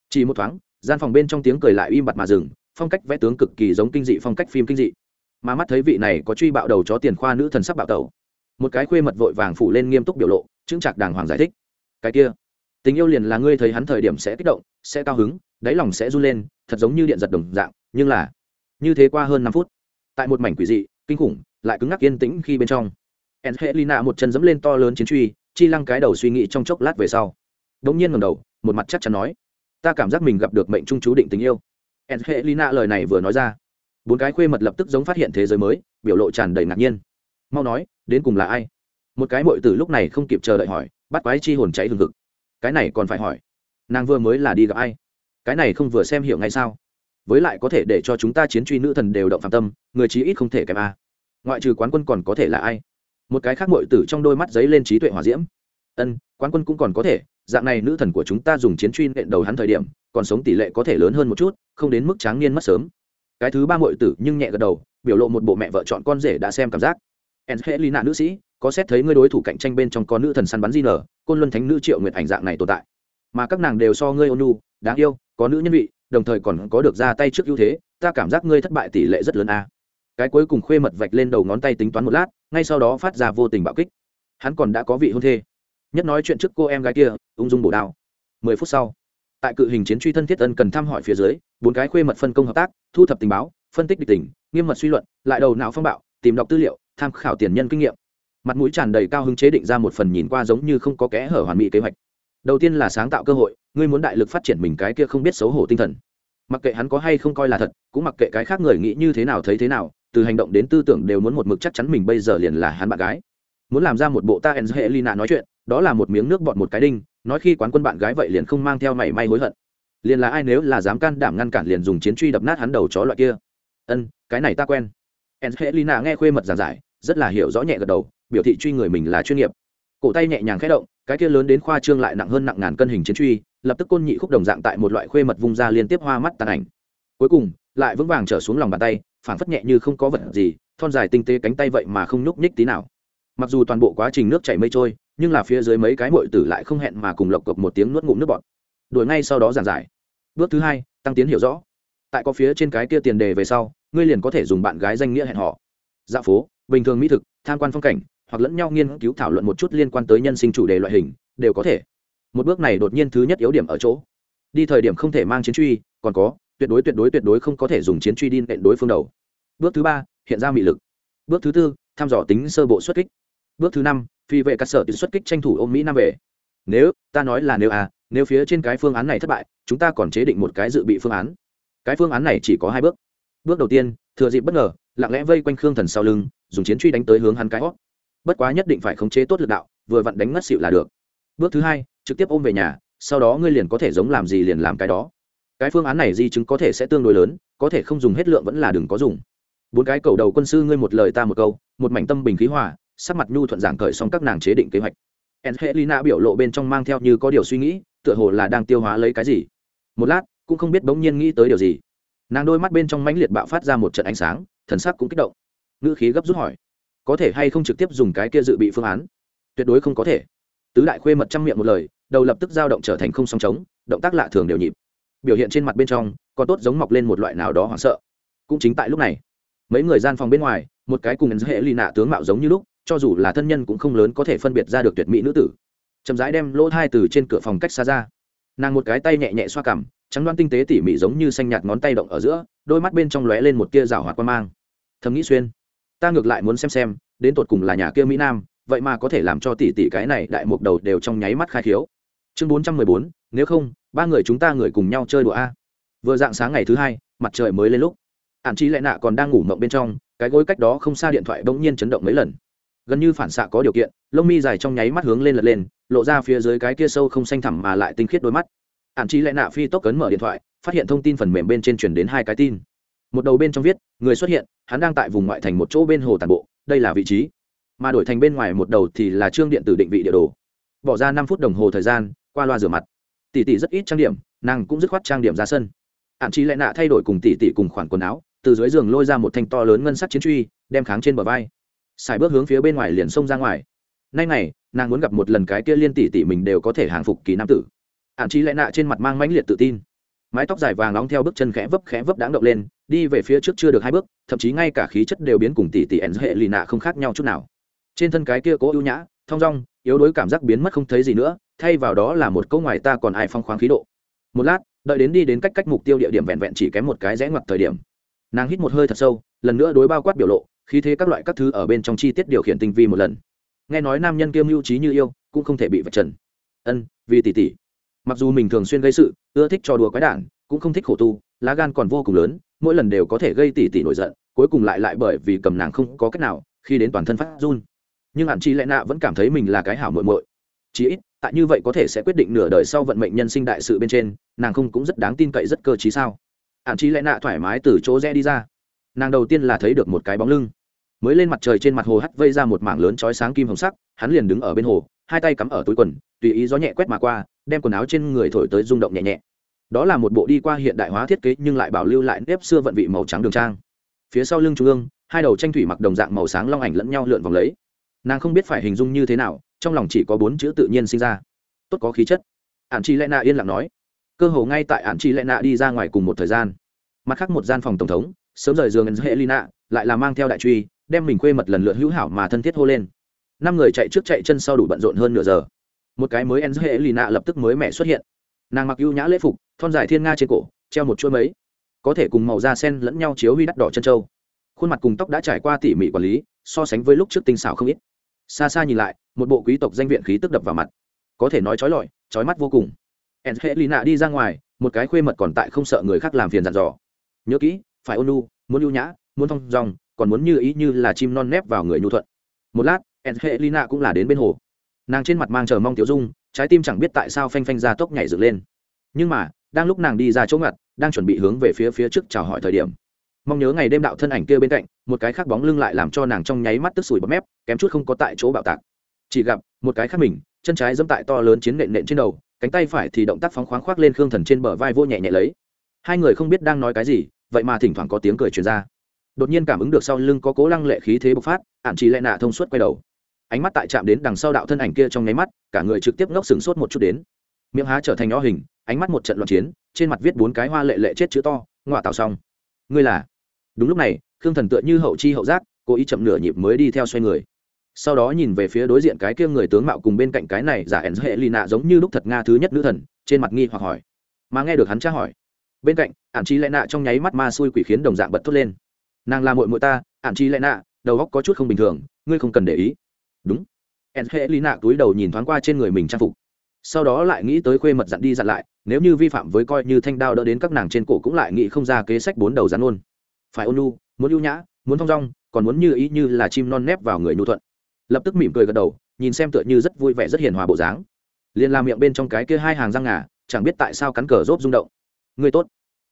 Chỉ một thoáng, gian phòng bên trong tiếng cười lại im bặt mà dừng, phong cách vẽ tướng cực kỳ giống kinh dị, phong cách phim kinh dị. Mà mắt thấy vị này có truy bạo đầu chó tiền khoa nữ thần sắc bạo tẩu một cái khuê mật vội vàng phủ lên nghiêm túc biểu lộ, chững chạc đàng hoàng giải thích. Cái kia, tình yêu liền là ngươi thấy hắn thời điểm sẽ kích động, sẽ cao hứng, đáy lòng sẽ run lên, thật giống như điện giật đồng dạng, nhưng là, như thế qua hơn năm phút, tại một mảnh quỷ dị, kinh khủng, lại cứng ngắc yên tĩnh khi bên trong, Angelina một chân dẫm lên to lớn chiến truy, chi lăng cái đầu suy nghĩ trong chốc lát về sau. Đống nhiên ngẩng đầu, một mặt chắc chắn nói, ta cảm giác mình gặp được mệnh trung chú định tình yêu. Angelina lời này vừa nói ra, bốn cái khuê mật lập tức giống phát hiện thế giới mới, biểu lộ tràn đầy ngạc nhiên mau nói, đến cùng là ai? Một cái mội từ lúc này không kịp chờ đợi hỏi, bắt quái chi hồn cháy hừng hực. Cái này còn phải hỏi, nàng vừa mới là đi gặp ai? Cái này không vừa xem hiểu ngay sao? Với lại có thể để cho chúng ta chiến truy nữ thần đều động phạm tâm, người chí ít không thể kèm a. Ngoại trừ quán quân còn có thể là ai? Một cái khác mội tử trong đôi mắt giấy lên trí tuệ hòa diễm. Ân, quán quân cũng còn có thể, dạng này nữ thần của chúng ta dùng chiến truy nện đầu hắn thời điểm, còn sống tỷ lệ có thể lớn hơn một chút, không đến mức tráng niên mất sớm. Cái thứ ba mội tử nhưng nhẹ gật đầu, biểu lộ một bộ mẹ vợ chọn con rể đã xem cảm giác. Angelina nữ sĩ, có xét thấy ngươi đối thủ cạnh tranh bên trong có nữ thần săn bắn di nở, côn luân thánh nữ Triệu Nguyệt ảnh dạng này tồn tại. Mà các nàng đều so ngươi ôn nhu, đáng yêu, có nữ nhân vị, đồng thời còn có được ra tay trước ưu thế, ta cảm giác ngươi thất bại tỷ lệ rất lớn a. Cái cuối cùng khuê mật vạch lên đầu ngón tay tính toán một lát, ngay sau đó phát ra vô tình bạo kích. Hắn còn đã có vị hôn thê. Nhất nói chuyện trước cô em gái kia, ung dung bổ đao. Mười phút sau, tại cự hình chiến truy thân thiết ân cần thăm hỏi phía dưới, bốn cái khuê mật phân công hợp tác, thu thập tình báo, phân tích địch tình, nghiêm mật suy luận, lại đầu não phong bạo, tìm đọc tư liệu, tham khảo tiền nhân kinh nghiệm. Mặt mũi tràn đầy cao hứng chế định ra một phần nhìn qua giống như không có kẽ hở hoàn mỹ kế hoạch. Đầu tiên là sáng tạo cơ hội, ngươi muốn đại lực phát triển mình cái kia không biết xấu hổ tinh thần. Mặc kệ hắn có hay không coi là thật, cũng mặc kệ cái khác người nghĩ như thế nào thấy thế nào, từ hành động đến tư tưởng đều muốn một mực chắc chắn mình bây giờ liền là hắn bạn gái. Muốn làm ra một bộ ta en hệ lina nói chuyện, đó là một miếng nước bọt một cái đinh, nói khi quán quân bạn gái vậy liền không mang theo mảy may hối hận. Liền là ai nếu là dám can đảm ngăn cản liền dùng chiến truy đập nát hắn đầu chó loại kia. Ân, cái này ta quen. Angelina nghe khuê mật giảng giải, rất là hiểu rõ nhẹ gật đầu, biểu thị truy người mình là chuyên nghiệp. Cổ tay nhẹ nhàng khẽ động, cái kia lớn đến khoa trương lại nặng hơn nặng ngàn cân hình chiến truy, lập tức côn nhị khúc đồng dạng tại một loại khuê mật vung ra liên tiếp hoa mắt tàn ảnh. Cuối cùng, lại vững vàng trở xuống lòng bàn tay phản phất nhẹ như không có vật gì thon dài tinh tế cánh tay vậy mà không nhúc nhích tí nào mặc dù toàn bộ quá trình nước chảy mây trôi nhưng là phía dưới mấy cái muội tử lại không hẹn mà cùng lộc cộc một tiếng nuốt ngụm nước bọt đuổi ngay sau đó giảng giải bước thứ hai tăng tiến hiểu rõ tại có phía trên cái kia tiền đề về sau, ngươi liền có thể dùng bạn gái danh nghĩa hẹn họ. Dạ phố, bình thường mỹ thực, tham quan phong cảnh, hoặc lẫn nhau nghiên cứu thảo luận một chút liên quan tới nhân sinh chủ đề loại hình, đều có thể. Một bước này đột nhiên thứ nhất yếu điểm ở chỗ. Đi thời điểm không thể mang chiến truy, còn có, tuyệt đối tuyệt đối tuyệt đối không có thể dùng chiến truy đi nện đối phương đầu. Bước thứ ba, hiện ra mị lực. Bước thứ tư, thăm dò tính sơ bộ xuất kích. Bước thứ năm, phi vệ cắt sở tự xuất kích tranh thủ ôm mỹ nam về. Nếu, ta nói là nếu à nếu phía trên cái phương án này thất bại, chúng ta còn chế định một cái dự bị phương án cái phương án này chỉ có hai bước. Bước đầu tiên, thừa dịp bất ngờ, lặng lẽ vây quanh khương thần sau lưng, dùng chiến truy đánh tới hướng hắn cái hót. Bất quá nhất định phải khống chế tốt lực đạo, vừa vặn đánh ngất xịu là được. Bước thứ hai, trực tiếp ôm về nhà, sau đó ngươi liền có thể giống làm gì liền làm cái đó. Cái phương án này di chứng có thể sẽ tương đối lớn, có thể không dùng hết lượng vẫn là đừng có dùng. Bốn cái cầu đầu quân sư ngươi một lời ta một câu, một mảnh tâm bình khí hòa, sắc mặt nhu thuận giảng cởi xong các nàng chế định kế hoạch. Angelina biểu lộ bên trong mang theo như có điều suy nghĩ, tựa hồ là đang tiêu hóa lấy cái gì. Một lát cũng không biết bỗng nhiên nghĩ tới điều gì. Nàng đôi mắt bên trong mãnh liệt bạo phát ra một trận ánh sáng, thần sắc cũng kích động. Ngữ khí gấp rút hỏi, có thể hay không trực tiếp dùng cái kia dự bị phương án? Tuyệt đối không có thể. Tứ đại khuê mật trăm miệng một lời, đầu lập tức dao động trở thành không song trống, động tác lạ thường đều nhịp. Biểu hiện trên mặt bên trong còn tốt giống mọc lên một loại nào đó hoảng sợ. Cũng chính tại lúc này, mấy người gian phòng bên ngoài, một cái cùng hệ lì nạ tướng mạo giống như lúc, cho dù là thân nhân cũng không lớn có thể phân biệt ra được tuyệt mỹ nữ tử. Chậm rãi đem lỗ thai từ trên cửa phòng cách xa ra. Nàng một cái tay nhẹ nhẹ xoa cằm trắng đoan tinh tế tỉ mỉ giống như xanh nhạt ngón tay động ở giữa, đôi mắt bên trong lóe lên một tia rào hoạt quan mang. Thầm nghĩ xuyên, ta ngược lại muốn xem xem, đến tột cùng là nhà kia mỹ nam, vậy mà có thể làm cho tỷ tỷ cái này đại mục đầu đều trong nháy mắt khai khiếu. Chương bốn trăm mười bốn, nếu không, ba người chúng ta người cùng nhau chơi đùa a. Vừa dạng sáng ngày thứ hai, mặt trời mới lên lúc. Ạn trí lại nạ còn đang ngủ mộng bên trong, cái gối cách đó không xa điện thoại bỗng nhiên chấn động mấy lần. Gần như phản xạ có điều kiện, lông mi dài trong nháy mắt hướng lên lật lên, lộ ra phía dưới cái kia sâu không xanh thẳm mà lại tinh khiết đôi mắt ạn trí lẽ nạ phi tốc cấn mở điện thoại, phát hiện thông tin phần mềm bên trên chuyển đến hai cái tin. Một đầu bên trong viết, người xuất hiện, hắn đang tại vùng ngoại thành một chỗ bên hồ tàn bộ, đây là vị trí. Mà đổi thành bên ngoài một đầu thì là trương điện tử định vị địa đồ. Bỏ ra năm phút đồng hồ thời gian, qua loa rửa mặt. Tỷ tỷ rất ít trang điểm, nàng cũng dứt khoát trang điểm ra sân. Ạn trí lẽ nạ thay đổi cùng tỷ tỷ cùng khoản quần áo, từ dưới giường lôi ra một thanh to lớn ngân sắc chiến truy, đem kháng trên bờ vai. Xài bước hướng phía bên ngoài liền xông ra ngoài. Nay này, nàng muốn gặp một lần cái kia liên tỷ tỷ mình đều có thể hàng phục kỳ nam tử ạn trí lẽ nạ trên mặt mang mãnh liệt tự tin. Mái tóc dài vàng nóng theo bước chân khẽ vấp khẽ vấp đáng động lên, đi về phía trước chưa được hai bước, thậm chí ngay cả khí chất đều biến cùng tỷ tỷ ẩn hệ lì nạ không khác nhau chút nào. Trên thân cái kia cố ưu nhã, thong dong, yếu đuối cảm giác biến mất không thấy gì nữa, thay vào đó là một câu ngoài ta còn ai phong khoáng khí độ. Một lát, đợi đến đi đến cách cách mục tiêu địa điểm vẹn vẹn chỉ kém một cái rẽ ngoặt thời điểm. Nàng hít một hơi thật sâu, lần nữa đối bao quát biểu lộ, khí thế các loại các thứ ở bên trong chi tiết điều khiển tinh vi một lần. Nghe nói nam nhân kiêm mưu trí như yêu, cũng không thể bị vật trần. Ân, vì tỷ tỷ mặc dù mình thường xuyên gây sự, ưa thích trò đùa quái đản, cũng không thích khổ tu, lá gan còn vô cùng lớn, mỗi lần đều có thể gây tỷ tỷ nổi giận, cuối cùng lại lại bởi vì cầm nàng không có cách nào, khi đến toàn thân phát run. Nhưng hạn chi lẽ nạ vẫn cảm thấy mình là cái hảo muội muội. Chí ít, tại như vậy có thể sẽ quyết định nửa đời sau vận mệnh nhân sinh đại sự bên trên, nàng không cũng rất đáng tin cậy rất cơ trí sao? Hạn chi lẽ nạ thoải mái từ chỗ rẽ đi ra. Nàng đầu tiên là thấy được một cái bóng lưng. Mới lên mặt trời trên mặt hồ hắt vây ra một mảng lớn chói sáng kim hồng sắc, hắn liền đứng ở bên hồ, hai tay cắm ở túi quần, tùy ý gió nhẹ quét mà qua đem quần áo trên người thổi tới rung động nhẹ nhẹ. Đó là một bộ đi qua hiện đại hóa thiết kế nhưng lại bảo lưu lại nếp xưa vận vị màu trắng đường trang. Phía sau lưng trung ương, hai đầu tranh thủy mặc đồng dạng màu sáng long ảnh lẫn nhau lượn vòng lấy. Nàng không biết phải hình dung như thế nào, trong lòng chỉ có bốn chữ tự nhiên sinh ra. Tốt có khí chất. Ạn chi lẽ nạ yên lặng nói. Cơ hồ ngay tại ạn chi lẽ nạ đi ra ngoài cùng một thời gian. Mặt khác một gian phòng tổng thống, sớm rời giường hệ lại là mang theo đại truy, đem mình quê mật lần lượt hữu hảo mà thân thiết hô lên. Năm người chạy trước chạy chân sau đủ bận rộn hơn nửa giờ một cái mới en hệ lina lập tức mới mẹ xuất hiện. Nàng mặc ưu nhã lễ phục, thon dài thiên nga trên cổ, treo một chuỗi mấy, có thể cùng màu da sen lẫn nhau chiếu huy đắt đỏ chân trâu. Khuôn mặt cùng tóc đã trải qua tỉ mỉ quản lý, so sánh với lúc trước tinh xảo không ít. Xa xa nhìn lại, một bộ quý tộc danh viện khí tức đập vào mặt. Có thể nói trói lọi, trói mắt vô cùng. En hệ lina đi ra ngoài, một cái khuê mật còn tại không sợ người khác làm phiền dặn dò. Nhớ kỹ, phải ôn nu muốn ưu nhã, muốn thong dong còn muốn như ý như là chim non nép vào người nhu thuận. Một lát en hệ lina cũng là đến bên hồ nàng trên mặt mang chờ mong tiểu dung, trái tim chẳng biết tại sao phanh phanh ra tốc nhảy dựng lên. Nhưng mà, đang lúc nàng đi ra chỗ ngặt, đang chuẩn bị hướng về phía phía trước chào hỏi thời điểm, mong nhớ ngày đêm đạo thân ảnh kia bên cạnh, một cái khác bóng lưng lại làm cho nàng trong nháy mắt tức sủi bọt mép, kém chút không có tại chỗ bạo tạc. Chỉ gặp, một cái khác mình, chân trái dẫm tại to lớn chiến nện nện trên đầu, cánh tay phải thì động tác phóng khoáng khoác lên khương thần trên bờ vai vô nhẹ nhẹ lấy. Hai người không biết đang nói cái gì, vậy mà thỉnh thoảng có tiếng cười truyền ra. Đột nhiên cảm ứng được sau lưng có cố lăng lệ khí thế bộc phát ạn chỉ lẹ nạ thông suốt quay đầu ánh mắt tại chạm đến đằng sau đạo thân ảnh kia trong nháy mắt, cả người trực tiếp ngốc sừng sốt một chút đến. Miệng há trở thành nho hình, ánh mắt một trận loạn chiến, trên mặt viết bốn cái hoa lệ lệ chết chữ to, ngọa tạo xong. Ngươi là? Đúng lúc này, khương thần tựa như hậu chi hậu giác, cố ý chậm nửa nhịp mới đi theo xoay người. Sau đó nhìn về phía đối diện cái kia người tướng mạo cùng bên cạnh cái này giả ẻn hệ lì nạ giống như lúc thật nga thứ nhất nữ thần, trên mặt nghi hoặc hỏi. Mà nghe được hắn tra hỏi, bên cạnh, ản chi lẽ nạ trong nháy mắt ma xui quỷ khiến đồng dạng bật thốt lên. Nàng là mội mội ta, ản chi lẽ nạ, đầu góc có chút không bình thường, ngươi không cần để ý đúng. Ẻn hệ lý nạ túi đầu nhìn thoáng qua trên người mình trang phục. Sau đó lại nghĩ tới khuê mật dặn đi dặn lại, nếu như vi phạm với coi như thanh đao đỡ đến các nàng trên cổ cũng lại nghĩ không ra kế sách bốn đầu rắn ôn phải ôn lu muốn ưu nhã, muốn thong dong, còn muốn như ý như là chim non nép vào người nhu thuận. Lập tức mỉm cười gật đầu, nhìn xem tựa như rất vui vẻ rất hiền hòa bộ dáng. Liền làm miệng bên trong cái kia hai hàng răng ngà, chẳng biết tại sao cắn cờ rốt rung động. Người tốt.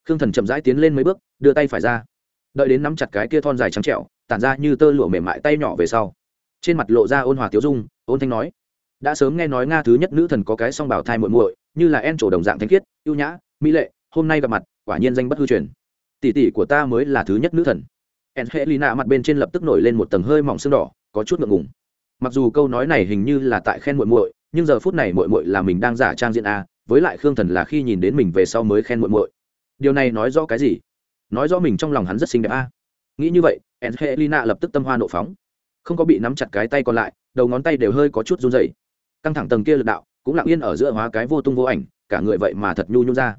Khương thần chậm rãi tiến lên mấy bước, đưa tay phải ra. Đợi đến nắm chặt cái kia thon dài trắng trẹo tản ra như tơ lụa mềm mại tay nhỏ về sau trên mặt lộ ra ôn hòa tiếu dung, ôn thanh nói, đã sớm nghe nói nga thứ nhất nữ thần có cái song bảo thai muội muội, như là en trổ đồng dạng thanh khiết, ưu nhã, mỹ lệ, hôm nay gặp mặt, quả nhiên danh bất hư truyền. Tỷ tỷ của ta mới là thứ nhất nữ thần. En hệ lì nạ mặt bên trên lập tức nổi lên một tầng hơi mỏng sương đỏ, có chút ngượng ngùng. Mặc dù câu nói này hình như là tại khen muội muội, nhưng giờ phút này muội muội là mình đang giả trang diện a, với lại khương thần là khi nhìn đến mình về sau mới khen muội muội. Điều này nói rõ cái gì? Nói rõ mình trong lòng hắn rất xinh đẹp a. Nghĩ như vậy, en hệ lập tức tâm hoa nộ phóng không có bị nắm chặt cái tay còn lại, đầu ngón tay đều hơi có chút run rẩy. Căng thẳng tầng kia lực đạo cũng lặng yên ở giữa hóa cái vô tung vô ảnh, cả người vậy mà thật nhu nhu ra.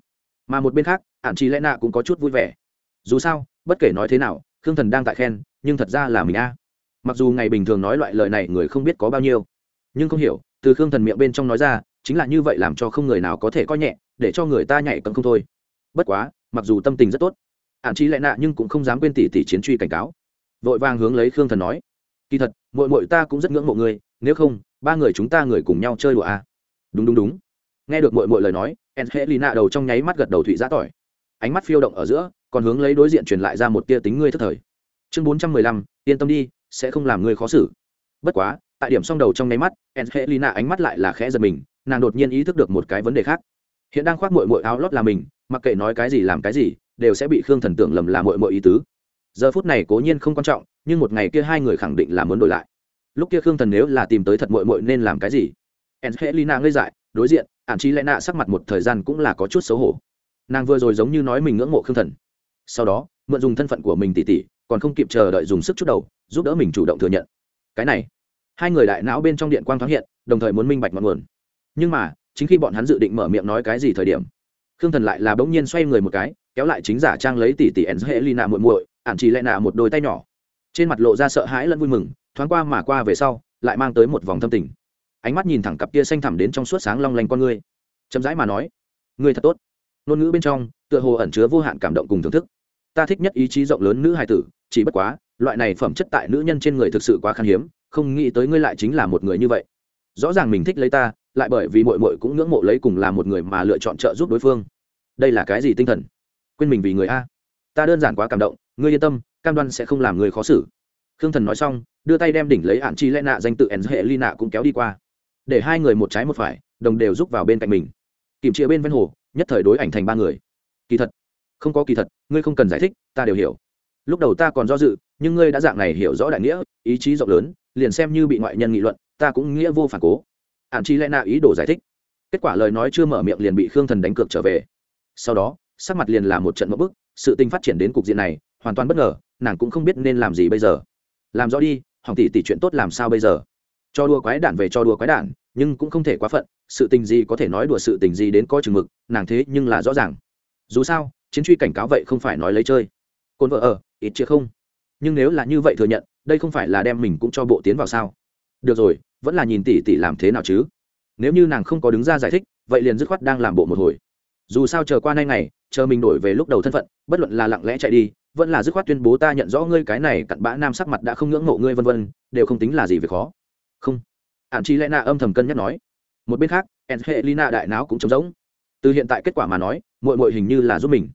Mà một bên khác ạn chị lẽ nạ cũng có chút vui vẻ. Dù sao, bất kể nói thế nào, khương thần đang tại khen, nhưng thật ra là mình a. Mặc dù ngày bình thường nói loại lời này người không biết có bao nhiêu, nhưng không hiểu, từ khương thần miệng bên trong nói ra, chính là như vậy làm cho không người nào có thể coi nhẹ, để cho người ta nhảy cấm không thôi. Bất quá, mặc dù tâm tình rất tốt ạn chi lẽ nạ nhưng cũng không dám quên tỷ tỷ chiến truy cảnh cáo. Vội vàng hướng lấy khương thần nói kỳ thật mội mội ta cũng rất ngưỡng mộ ngươi, nếu không, ba người chúng ta người cùng nhau chơi đùa à. đúng đúng đúng. Nghe được mội mội lời nói en hệ lì nạ đầu trong nháy mắt gật đầu thụy giã tỏi. Ánh mắt phiêu động ở giữa, còn hướng lấy đối diện truyền lại ra một tia tính ngươi thất thời. Chương bốn trăm mười lăm, yên tâm đi, sẽ không làm ngươi khó xử. Bất quá, tại điểm song đầu trong nháy mắt en hệ lì nạ ánh mắt lại là khẽ giật mình, nàng đột nhiên ý thức được một cái vấn đề khác. Hiện đang khoác mội mội áo lót là mình, mặc kệ nói cái gì làm cái gì, đều sẽ bị khương thần tưởng lầm là mội mội ý tứ. Giờ phút này cố nhiên không quan trọng nhưng một ngày kia hai người khẳng định là muốn đổi lại. Lúc kia khương thần nếu là tìm tới thật mội mội nên làm cái gì? Enhelina ngây dại, đối diện ạn chi lẽ nạ sắc mặt một thời gian cũng là có chút xấu hổ. Nàng vừa rồi giống như nói mình ngưỡng mộ khương thần. Sau đó, mượn dùng thân phận của mình tỉ tỉ, còn không kịp chờ đợi dùng sức chút đầu, giúp đỡ mình chủ động thừa nhận. Cái này, hai người đại não bên trong điện quang thoáng hiện, đồng thời muốn minh bạch ngọn nguồn. Nhưng mà, chính khi bọn hắn dự định mở miệng nói cái gì thời điểm, khương thần lại là bỗng nhiên xoay người một cái, kéo lại chính giả trang lấy tỷ tỷ enhelina muội muội n chỉ lẽ nạ một đôi tay nhỏ trên mặt lộ ra sợ hãi lẫn vui mừng, thoáng qua mà qua về sau, lại mang tới một vòng thâm tình. Ánh mắt nhìn thẳng cặp kia xanh thẳm đến trong suốt sáng long lanh con ngươi. Chậm rãi mà nói, ngươi thật tốt. Ngôn ngữ bên trong, tựa hồ ẩn chứa vô hạn cảm động cùng thưởng thức. Ta thích nhất ý chí rộng lớn nữ hài tử, chỉ bất quá, loại này phẩm chất tại nữ nhân trên người thực sự quá khan hiếm, không nghĩ tới ngươi lại chính là một người như vậy. Rõ ràng mình thích lấy ta, lại bởi vì mội mội cũng ngưỡng mộ lấy cùng là một người mà lựa chọn trợ giúp đối phương. Đây là cái gì tinh thần? Quên mình vì người a. Ta đơn giản quá cảm động, ngươi yên tâm cam đoan sẽ không làm người khó xử. Khương thần nói xong, đưa tay đem đỉnh lấy hạn chi lẽ nạ danh tự ẩn hệ ly nạ cũng kéo đi qua. Để hai người một trái một phải, đồng đều rút vào bên cạnh mình. Kìm chĩa bên ven hồ, nhất thời đối ảnh thành ba người. Kỳ thật, không có kỳ thật, ngươi không cần giải thích, ta đều hiểu. Lúc đầu ta còn do dự, nhưng ngươi đã dạng này hiểu rõ đại nghĩa, ý chí rộng lớn, liền xem như bị ngoại nhân nghị luận, ta cũng nghĩa vô phản cố. Hạn chi lẽ nạ ý đồ giải thích. Kết quả lời nói chưa mở miệng liền bị khương thần đánh cược trở về. Sau đó, sắc mặt liền là một trận mẫu bức, sự tình phát triển đến cục diện này, hoàn toàn bất ngờ nàng cũng không biết nên làm gì bây giờ. Làm rõ đi, hỏng tỷ tỷ chuyện tốt làm sao bây giờ? Cho đùa quái đản về cho đùa quái đản, nhưng cũng không thể quá phận, sự tình gì có thể nói đùa sự tình gì đến coi chừng mực, nàng thế nhưng là rõ ràng. Dù sao, chiến truy cảnh cáo vậy không phải nói lấy chơi. Cồn vợ ở, ít chưa không. Nhưng nếu là như vậy thừa nhận, đây không phải là đem mình cũng cho bộ tiến vào sao? Được rồi, vẫn là nhìn tỷ tỷ làm thế nào chứ? Nếu như nàng không có đứng ra giải thích, vậy liền dứt khoát đang làm bộ một hồi. Dù sao chờ qua nay ngày, chờ mình đổi về lúc đầu thân phận, bất luận là lặng lẽ chạy đi vẫn là dứt khoát tuyên bố ta nhận rõ ngươi cái này cặn bã nam sắc mặt đã không ngưỡng mộ ngươi vân vân, đều không tính là gì về khó. Không. Ạn chi lẽ nạ âm thầm cân nhắc nói. Một bên khác, Angelina đại não cũng trống rỗng. Từ hiện tại kết quả mà nói, muội muội hình như là giúp mình.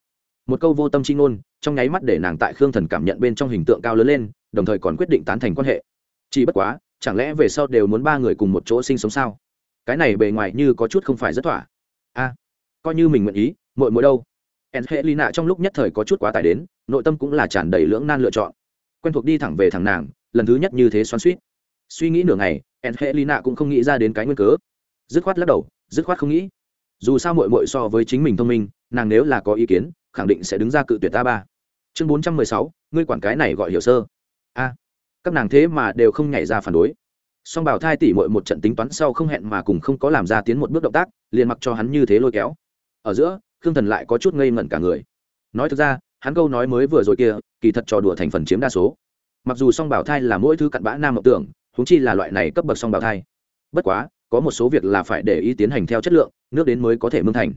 Một câu vô tâm chi ngôn, trong nháy mắt để nàng tại khương thần cảm nhận bên trong hình tượng cao lớn lên, đồng thời còn quyết định tán thành quan hệ. Chỉ bất quá, chẳng lẽ về sau đều muốn ba người cùng một chỗ sinh sống sao? Cái này bề ngoài như có chút không phải rất thỏa. A, coi như mình nguyện ý, muội muội đâu? En hệ nạ trong lúc nhất thời có chút quá tải đến, nội tâm cũng là tràn đầy lưỡng nan lựa chọn. Quen thuộc đi thẳng về thẳng nàng, lần thứ nhất như thế xoắn suýt suy nghĩ nửa ngày en hệ nạ cũng không nghĩ ra đến cái nguyên cớ. Dứt khoát lắc đầu, dứt khoát không nghĩ. Dù sao mội mội so với chính mình thông minh, nàng nếu là có ý kiến, khẳng định sẽ đứng ra cự tuyệt ta ba. Chương bốn trăm mười sáu, ngươi quản cái này gọi hiểu sơ. A. Các nàng thế mà đều không nhảy ra phản đối. Song bảo thai tỉ mội một trận tính toán sau không hẹn mà cùng không có làm ra tiến một bước động tác, liền mặc cho hắn như thế lôi kéo. Ở giữa khương thần lại có chút ngây ngẩn cả người. Nói thực ra, hắn câu nói mới vừa rồi kia, kỳ thật trò đùa thành phần chiếm đa số. Mặc dù song bảo thai là mỗi thứ cặn bã nam mộng tưởng húng chi là loại này cấp bậc song bảo thai. Bất quá, có một số việc là phải để ý tiến hành theo chất lượng, nước đến mới có thể mương thành.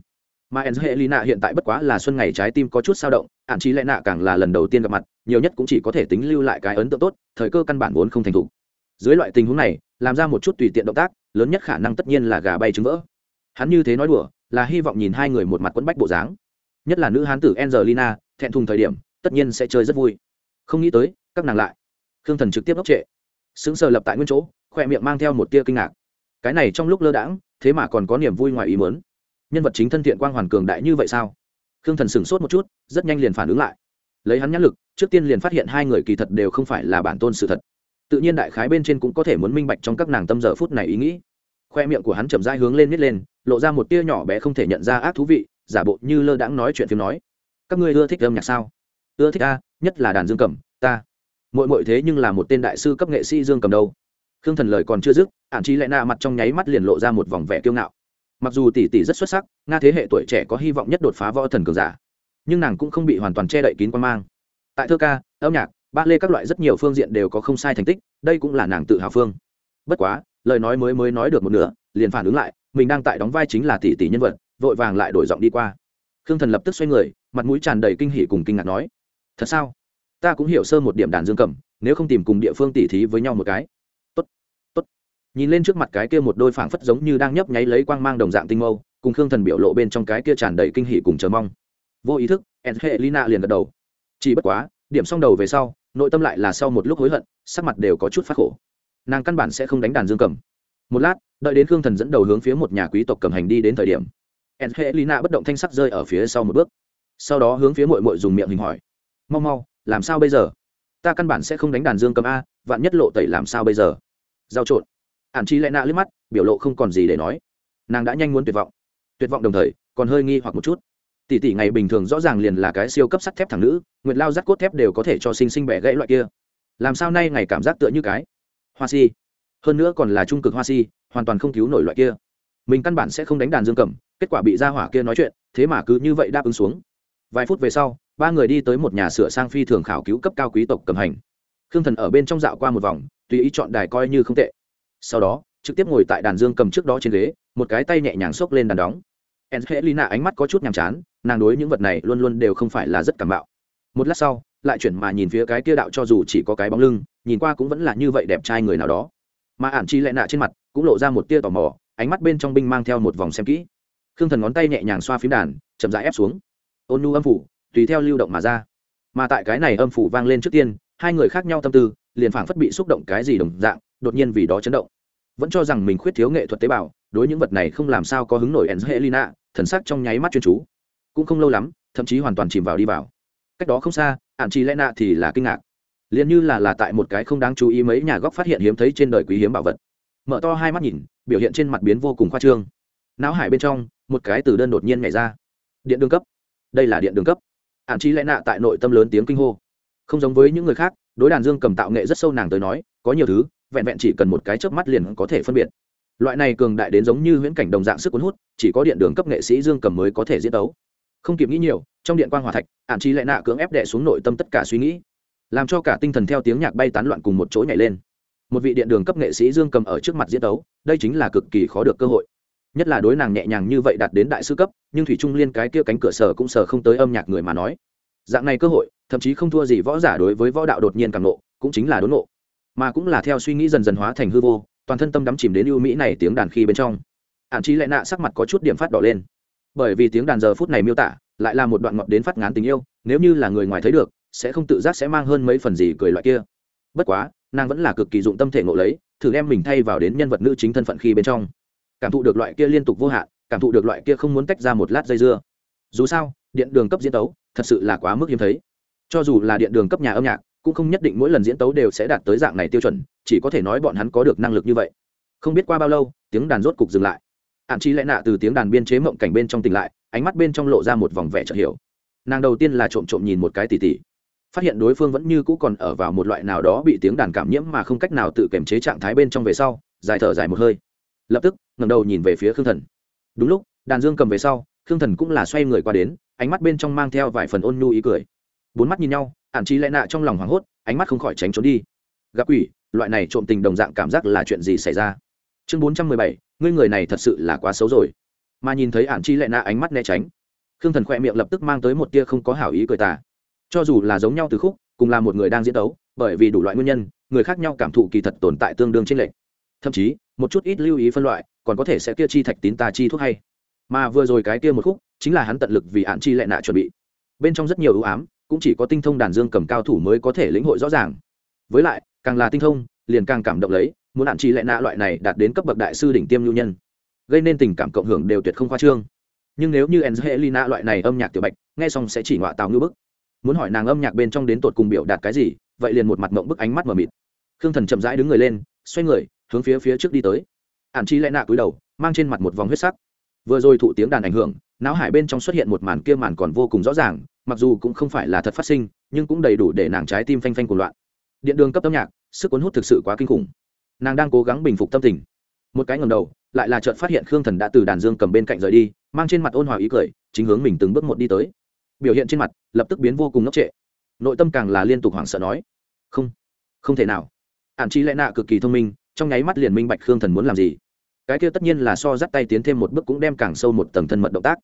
Mà enz hệ lina hiện tại bất quá là xuân ngày trái tim có chút sao động ạn chí lẽ nạ càng là lần đầu tiên gặp mặt, nhiều nhất cũng chỉ có thể tính lưu lại cái ấn tượng tốt, thời cơ căn bản vốn không thành thục. Dưới loại tình huống này, làm ra một chút tùy tiện động tác, lớn nhất khả năng tất nhiên là gà bay trứng vỡ. Hắn như thế nói đùa là hy vọng nhìn hai người một mặt quẫn bách bộ dáng. Nhất là nữ hán tử angelina, thẹn thùng thời điểm, tất nhiên sẽ chơi rất vui. Không nghĩ tới, các nàng lại. Khương thần trực tiếp ốc trệ. Sững sờ lập tại nguyên chỗ, khoe miệng mang theo một tia kinh ngạc. Cái này trong lúc lơ đãng, thế mà còn có niềm vui ngoài ý mớn nhân vật chính thân thiện quang hoàn cường đại như vậy sao? Khương thần sửng sốt một chút, rất nhanh liền phản ứng lại. Lấy hắn nhãn lực, trước tiên liền phát hiện hai người kỳ thật đều không phải là bản tôn sự thật. Tự nhiên đại khái bên trên cũng có thể muốn minh bạch trong các nàng tâm giờ phút này ý nghĩ. Khoe miệng của hắn chậm rãi hướng lên nít lên lộ ra một tia nhỏ bé không thể nhận ra ác thú vị, giả bộ như lơ đãng nói chuyện phim nói. Các ngươi ưa thích âm nhạc sao? Ưa thích a, nhất là đàn dương cầm, ta. Mội mội thế nhưng là một tên đại sư cấp nghệ sĩ dương cầm đâu. Khương thần lời còn chưa dứt ạn trí lại na mặt trong nháy mắt liền lộ ra một vòng vẻ kiêu ngạo. Mặc dù tỷ tỷ rất xuất sắc, nga thế hệ tuổi trẻ có hy vọng nhất đột phá võ thần cường giả, nhưng nàng cũng không bị hoàn toàn che đậy kín quan mang. Tại thơ ca, âm nhạc, ba lê các loại rất nhiều phương diện đều có không sai thành tích, đây cũng là nàng tự hào phương. Bất quá, lời nói mới mới nói được một nửa, liền phản ứng lại mình đang tại đóng vai chính là tỷ tỷ nhân vật, vội vàng lại đổi giọng đi qua. Khương thần lập tức xoay người, mặt mũi tràn đầy kinh hỉ cùng kinh ngạc nói, thật sao? Ta cũng hiểu sơ một điểm đàn dương cầm, nếu không tìm cùng địa phương tỉ thí với nhau một cái. Tốt tốt. Nhìn lên trước mặt cái kia một đôi phảng phất giống như đang nhấp nháy lấy quang mang đồng dạng tinh mâu, cùng khương thần biểu lộ bên trong cái kia tràn đầy kinh hỉ cùng chờ mong. Vô ý thức ed hệ lina liền gật đầu. Chỉ bất quá, điểm xong đầu về sau, nội tâm lại là sau một lúc hối hận, sắc mặt đều có chút phát khổ. Nàng căn bản sẽ không đánh đàn dương cầm. Một lát đợi đến khương thần dẫn đầu hướng phía một nhà quý tộc cầm hành đi đến thời điểm ed hệ lina bất động thanh sắc rơi ở phía sau một bước. Sau đó hướng phía mội mội dùng miệng hình hỏi, mau mau, làm sao bây giờ? Ta căn bản sẽ không đánh đàn dương cầm a, vạn nhất lộ tẩy làm sao bây giờ? Giao trộn. Ản chi lẽ nạ liếc mắt, biểu lộ không còn gì để nói. Nàng đã nhanh muốn tuyệt vọng. Tuyệt vọng đồng thời, còn hơi nghi hoặc một chút. Tỷ tỷ ngày bình thường rõ ràng liền là cái siêu cấp sắt thép thẳng nữ, nguyệt lao rắt cốt thép đều có thể cho sinh sinh bẻ gãy loại kia. Làm sao nay ngày cảm giác tựa như cái? Hoa si hơn nữa còn là trung cực hoa si hoàn toàn không cứu nổi loại kia. Mình căn bản sẽ không đánh đàn dương cầm kết quả bị gia hỏa kia nói chuyện thế mà cứ như vậy đáp ứng xuống. Vài phút về sau ba người đi tới một nhà sửa sang phi thường khảo cứu cấp cao quý tộc cầm hành. Khương thần ở bên trong dạo qua một vòng tùy ý chọn đài coi như không tệ. Sau đó trực tiếp ngồi tại đàn dương cầm trước đó trên ghế một cái tay nhẹ nhàng xốc lên đàn đóng. Angelina ánh mắt có chút nhàm chán, nàng đối những vật này luôn luôn đều không phải là rất cảm bạo. Một lát sau, lại chuyển mà nhìn phía cái kia đạo cho dù chỉ có cái bóng lưng, nhìn qua cũng vẫn là như vậy đẹp trai người nào đó. Mà ản chi lệ nạ trên mặt cũng lộ ra một tia tò mò, ánh mắt bên trong binh mang theo một vòng xem kỹ. Khương Thần ngón tay nhẹ nhàng xoa phím đàn, chậm rãi ép xuống. Ôn nu âm phủ, tùy theo lưu động mà ra. Mà tại cái này âm phủ vang lên trước tiên, hai người khác nhau tâm tư, liền phảng phất bị xúc động cái gì đồng dạng, đột nhiên vì đó chấn động. Vẫn cho rằng mình khuyết thiếu nghệ thuật tế bào, đối những vật này không làm sao có hứng nổi Angelina, thần sắc trong nháy mắt chuyên chú cũng không lâu lắm thậm chí hoàn toàn chìm vào đi vào cách đó không xa ạn chi lẽ nạ thì là kinh ngạc liền như là là tại một cái không đáng chú ý mấy nhà góc phát hiện hiếm thấy trên đời quý hiếm bảo vật. Mở to hai mắt nhìn, biểu hiện trên mặt biến vô cùng khoa trương. Não hải bên trong, một cái từ đơn đột nhiên nhảy ra. Điện đường cấp. Đây là điện đường cấp. Hạn chi lẽ nạ tại nội tâm lớn tiếng kinh hô. Không giống với những người khác, đối đàn dương cầm tạo nghệ rất sâu nàng tới nói, có nhiều thứ, vẹn vẹn chỉ cần một cái chớp mắt liền có thể phân biệt. Loại này cường đại đến giống như huyễn cảnh đồng dạng sức cuốn hút, chỉ có điện đường cấp nghệ sĩ dương cầm mới có thể diễn đấu không kịp nghĩ nhiều, trong điện quan hòa thạch ạn chi lại nạ cưỡng ép đệ xuống nội tâm tất cả suy nghĩ làm cho cả tinh thần theo tiếng nhạc bay tán loạn cùng một chỗ nhảy lên. Một vị điện đường cấp nghệ sĩ dương cầm ở trước mặt diễn đấu đây chính là cực kỳ khó được cơ hội. Nhất là đối nàng nhẹ nhàng như vậy đạt đến đại sư cấp, nhưng thủy trung liên cái kia cánh cửa sở cũng sở không tới âm nhạc người mà nói. Dạng này cơ hội, thậm chí không thua gì võ giả đối với võ đạo đột nhiên càng nộ cũng chính là đốn nộ mà cũng là theo suy nghĩ dần dần hóa thành hư vô, toàn thân tâm đắm chìm đến ưu mỹ này tiếng đàn khi bên trong. Hạn chí lại nạ sắc mặt có chút điểm phát đỏ lên. Bởi vì tiếng đàn giờ phút này miêu tả, lại là một đoạn ngọt đến phát ngán tình yêu, nếu như là người ngoài thấy được sẽ không tự giác sẽ mang hơn mấy phần gì cười loại kia. Bất quá, nàng vẫn là cực kỳ dụng tâm thể ngộ lấy, thử đem mình thay vào đến nhân vật nữ chính thân phận khi bên trong. Cảm thụ được loại kia liên tục vô hạn, cảm thụ được loại kia không muốn tách ra một lát dây dưa. Dù sao, điện đường cấp diễn tấu, thật sự là quá mức hiếm thấy. Cho dù là điện đường cấp nhà âm nhạc, cũng không nhất định mỗi lần diễn tấu đều sẽ đạt tới dạng này tiêu chuẩn, chỉ có thể nói bọn hắn có được năng lực như vậy. Không biết qua bao lâu, tiếng đàn rốt cục dừng lại. Hạn chi lẽ nạ từ tiếng đàn biên chế mộng cảnh bên trong tỉnh lại, ánh mắt bên trong lộ ra một vòng vẻ chợt hiểu. Nàng đầu tiên là trộm trộm nhìn một cái tỉ tỉ phát hiện đối phương vẫn như cũ còn ở vào một loại nào đó bị tiếng đàn cảm nhiễm mà không cách nào tự kiềm chế trạng thái bên trong về sau, dài thở dài một hơi. Lập tức, ngẩng đầu nhìn về phía khương thần. Đúng lúc, đàn dương cầm về sau, khương thần cũng là xoay người qua đến, ánh mắt bên trong mang theo vài phần ôn nhu ý cười. Bốn mắt nhìn nhau ạn trí lẽ nạ trong lòng hoảng hốt, ánh mắt không khỏi tránh trốn đi. Gặp quỷ, loại này trộm tình đồng dạng cảm giác là chuyện gì xảy ra? Chương bốn trăm mười bảy, ngươi người này thật sự là quá xấu rồi. Mà nhìn thấy ạn chi lẽ nạ ánh mắt né tránh, khương thần khoe miệng lập tức mang tới một tia không có hảo ý cười tà cho dù là giống nhau từ khúc, cùng là một người đang diễn tấu, bởi vì đủ loại nguyên nhân, người khác nhau cảm thụ kỳ thật tồn tại tương đương trên lệch. Thậm chí, một chút ít lưu ý phân loại, còn có thể sẽ kia chi thạch tín tà chi thuốc hay. Mà vừa rồi cái kia một khúc, chính là hắn tận lực vì hạn chi lệ nạ chuẩn bị. Bên trong rất nhiều ưu ám, cũng chỉ có tinh thông đàn dương cầm cao thủ mới có thể lĩnh hội rõ ràng. Với lại, càng là tinh thông, liền càng cảm động lấy, muốn hạn chi lệ nạ loại này đạt đến cấp bậc đại sư đỉnh tiêm lưu nhân. Gây nên tình cảm cộng hưởng đều tuyệt không khoa trương. Nhưng nếu như Angelina loại này âm nhạc tiểu bạch, nghe xong sẽ chỉ ngọa tào ngư bức muốn hỏi nàng âm nhạc bên trong đến tột cùng biểu đạt cái gì, vậy liền một mặt mộng bức ánh mắt mờ mịt. Khương thần chậm rãi đứng người lên, xoay người, hướng phía phía trước đi tới. Ạn chi lẽ nạ cúi đầu, mang trên mặt một vòng huyết sắc. Vừa rồi thụ tiếng đàn ảnh hưởng, não hải bên trong xuất hiện một màn kia màn còn vô cùng rõ ràng, mặc dù cũng không phải là thật phát sinh, nhưng cũng đầy đủ để nàng trái tim phanh phanh của loạn. Điện đường cấp âm nhạc, sức cuốn hút thực sự quá kinh khủng. Nàng đang cố gắng bình phục tâm tình. Một cái ngầm đầu, lại là chợt phát hiện khương thần đã từ đàn dương cầm bên cạnh rời đi, mang trên mặt ôn hòa ý cười, chính hướng mình từng bước một đi tới biểu hiện trên mặt lập tức biến vô cùng ngốc trệ. Nội tâm càng là liên tục hoảng sợ nói, không không thể nào. Ạn chi lẽ nạ cực kỳ thông minh, trong nháy mắt liền minh bạch khương thần muốn làm gì. Cái kia tất nhiên là so dắt tay tiến thêm một bước cũng đem càng sâu một tầng thân mật động tác.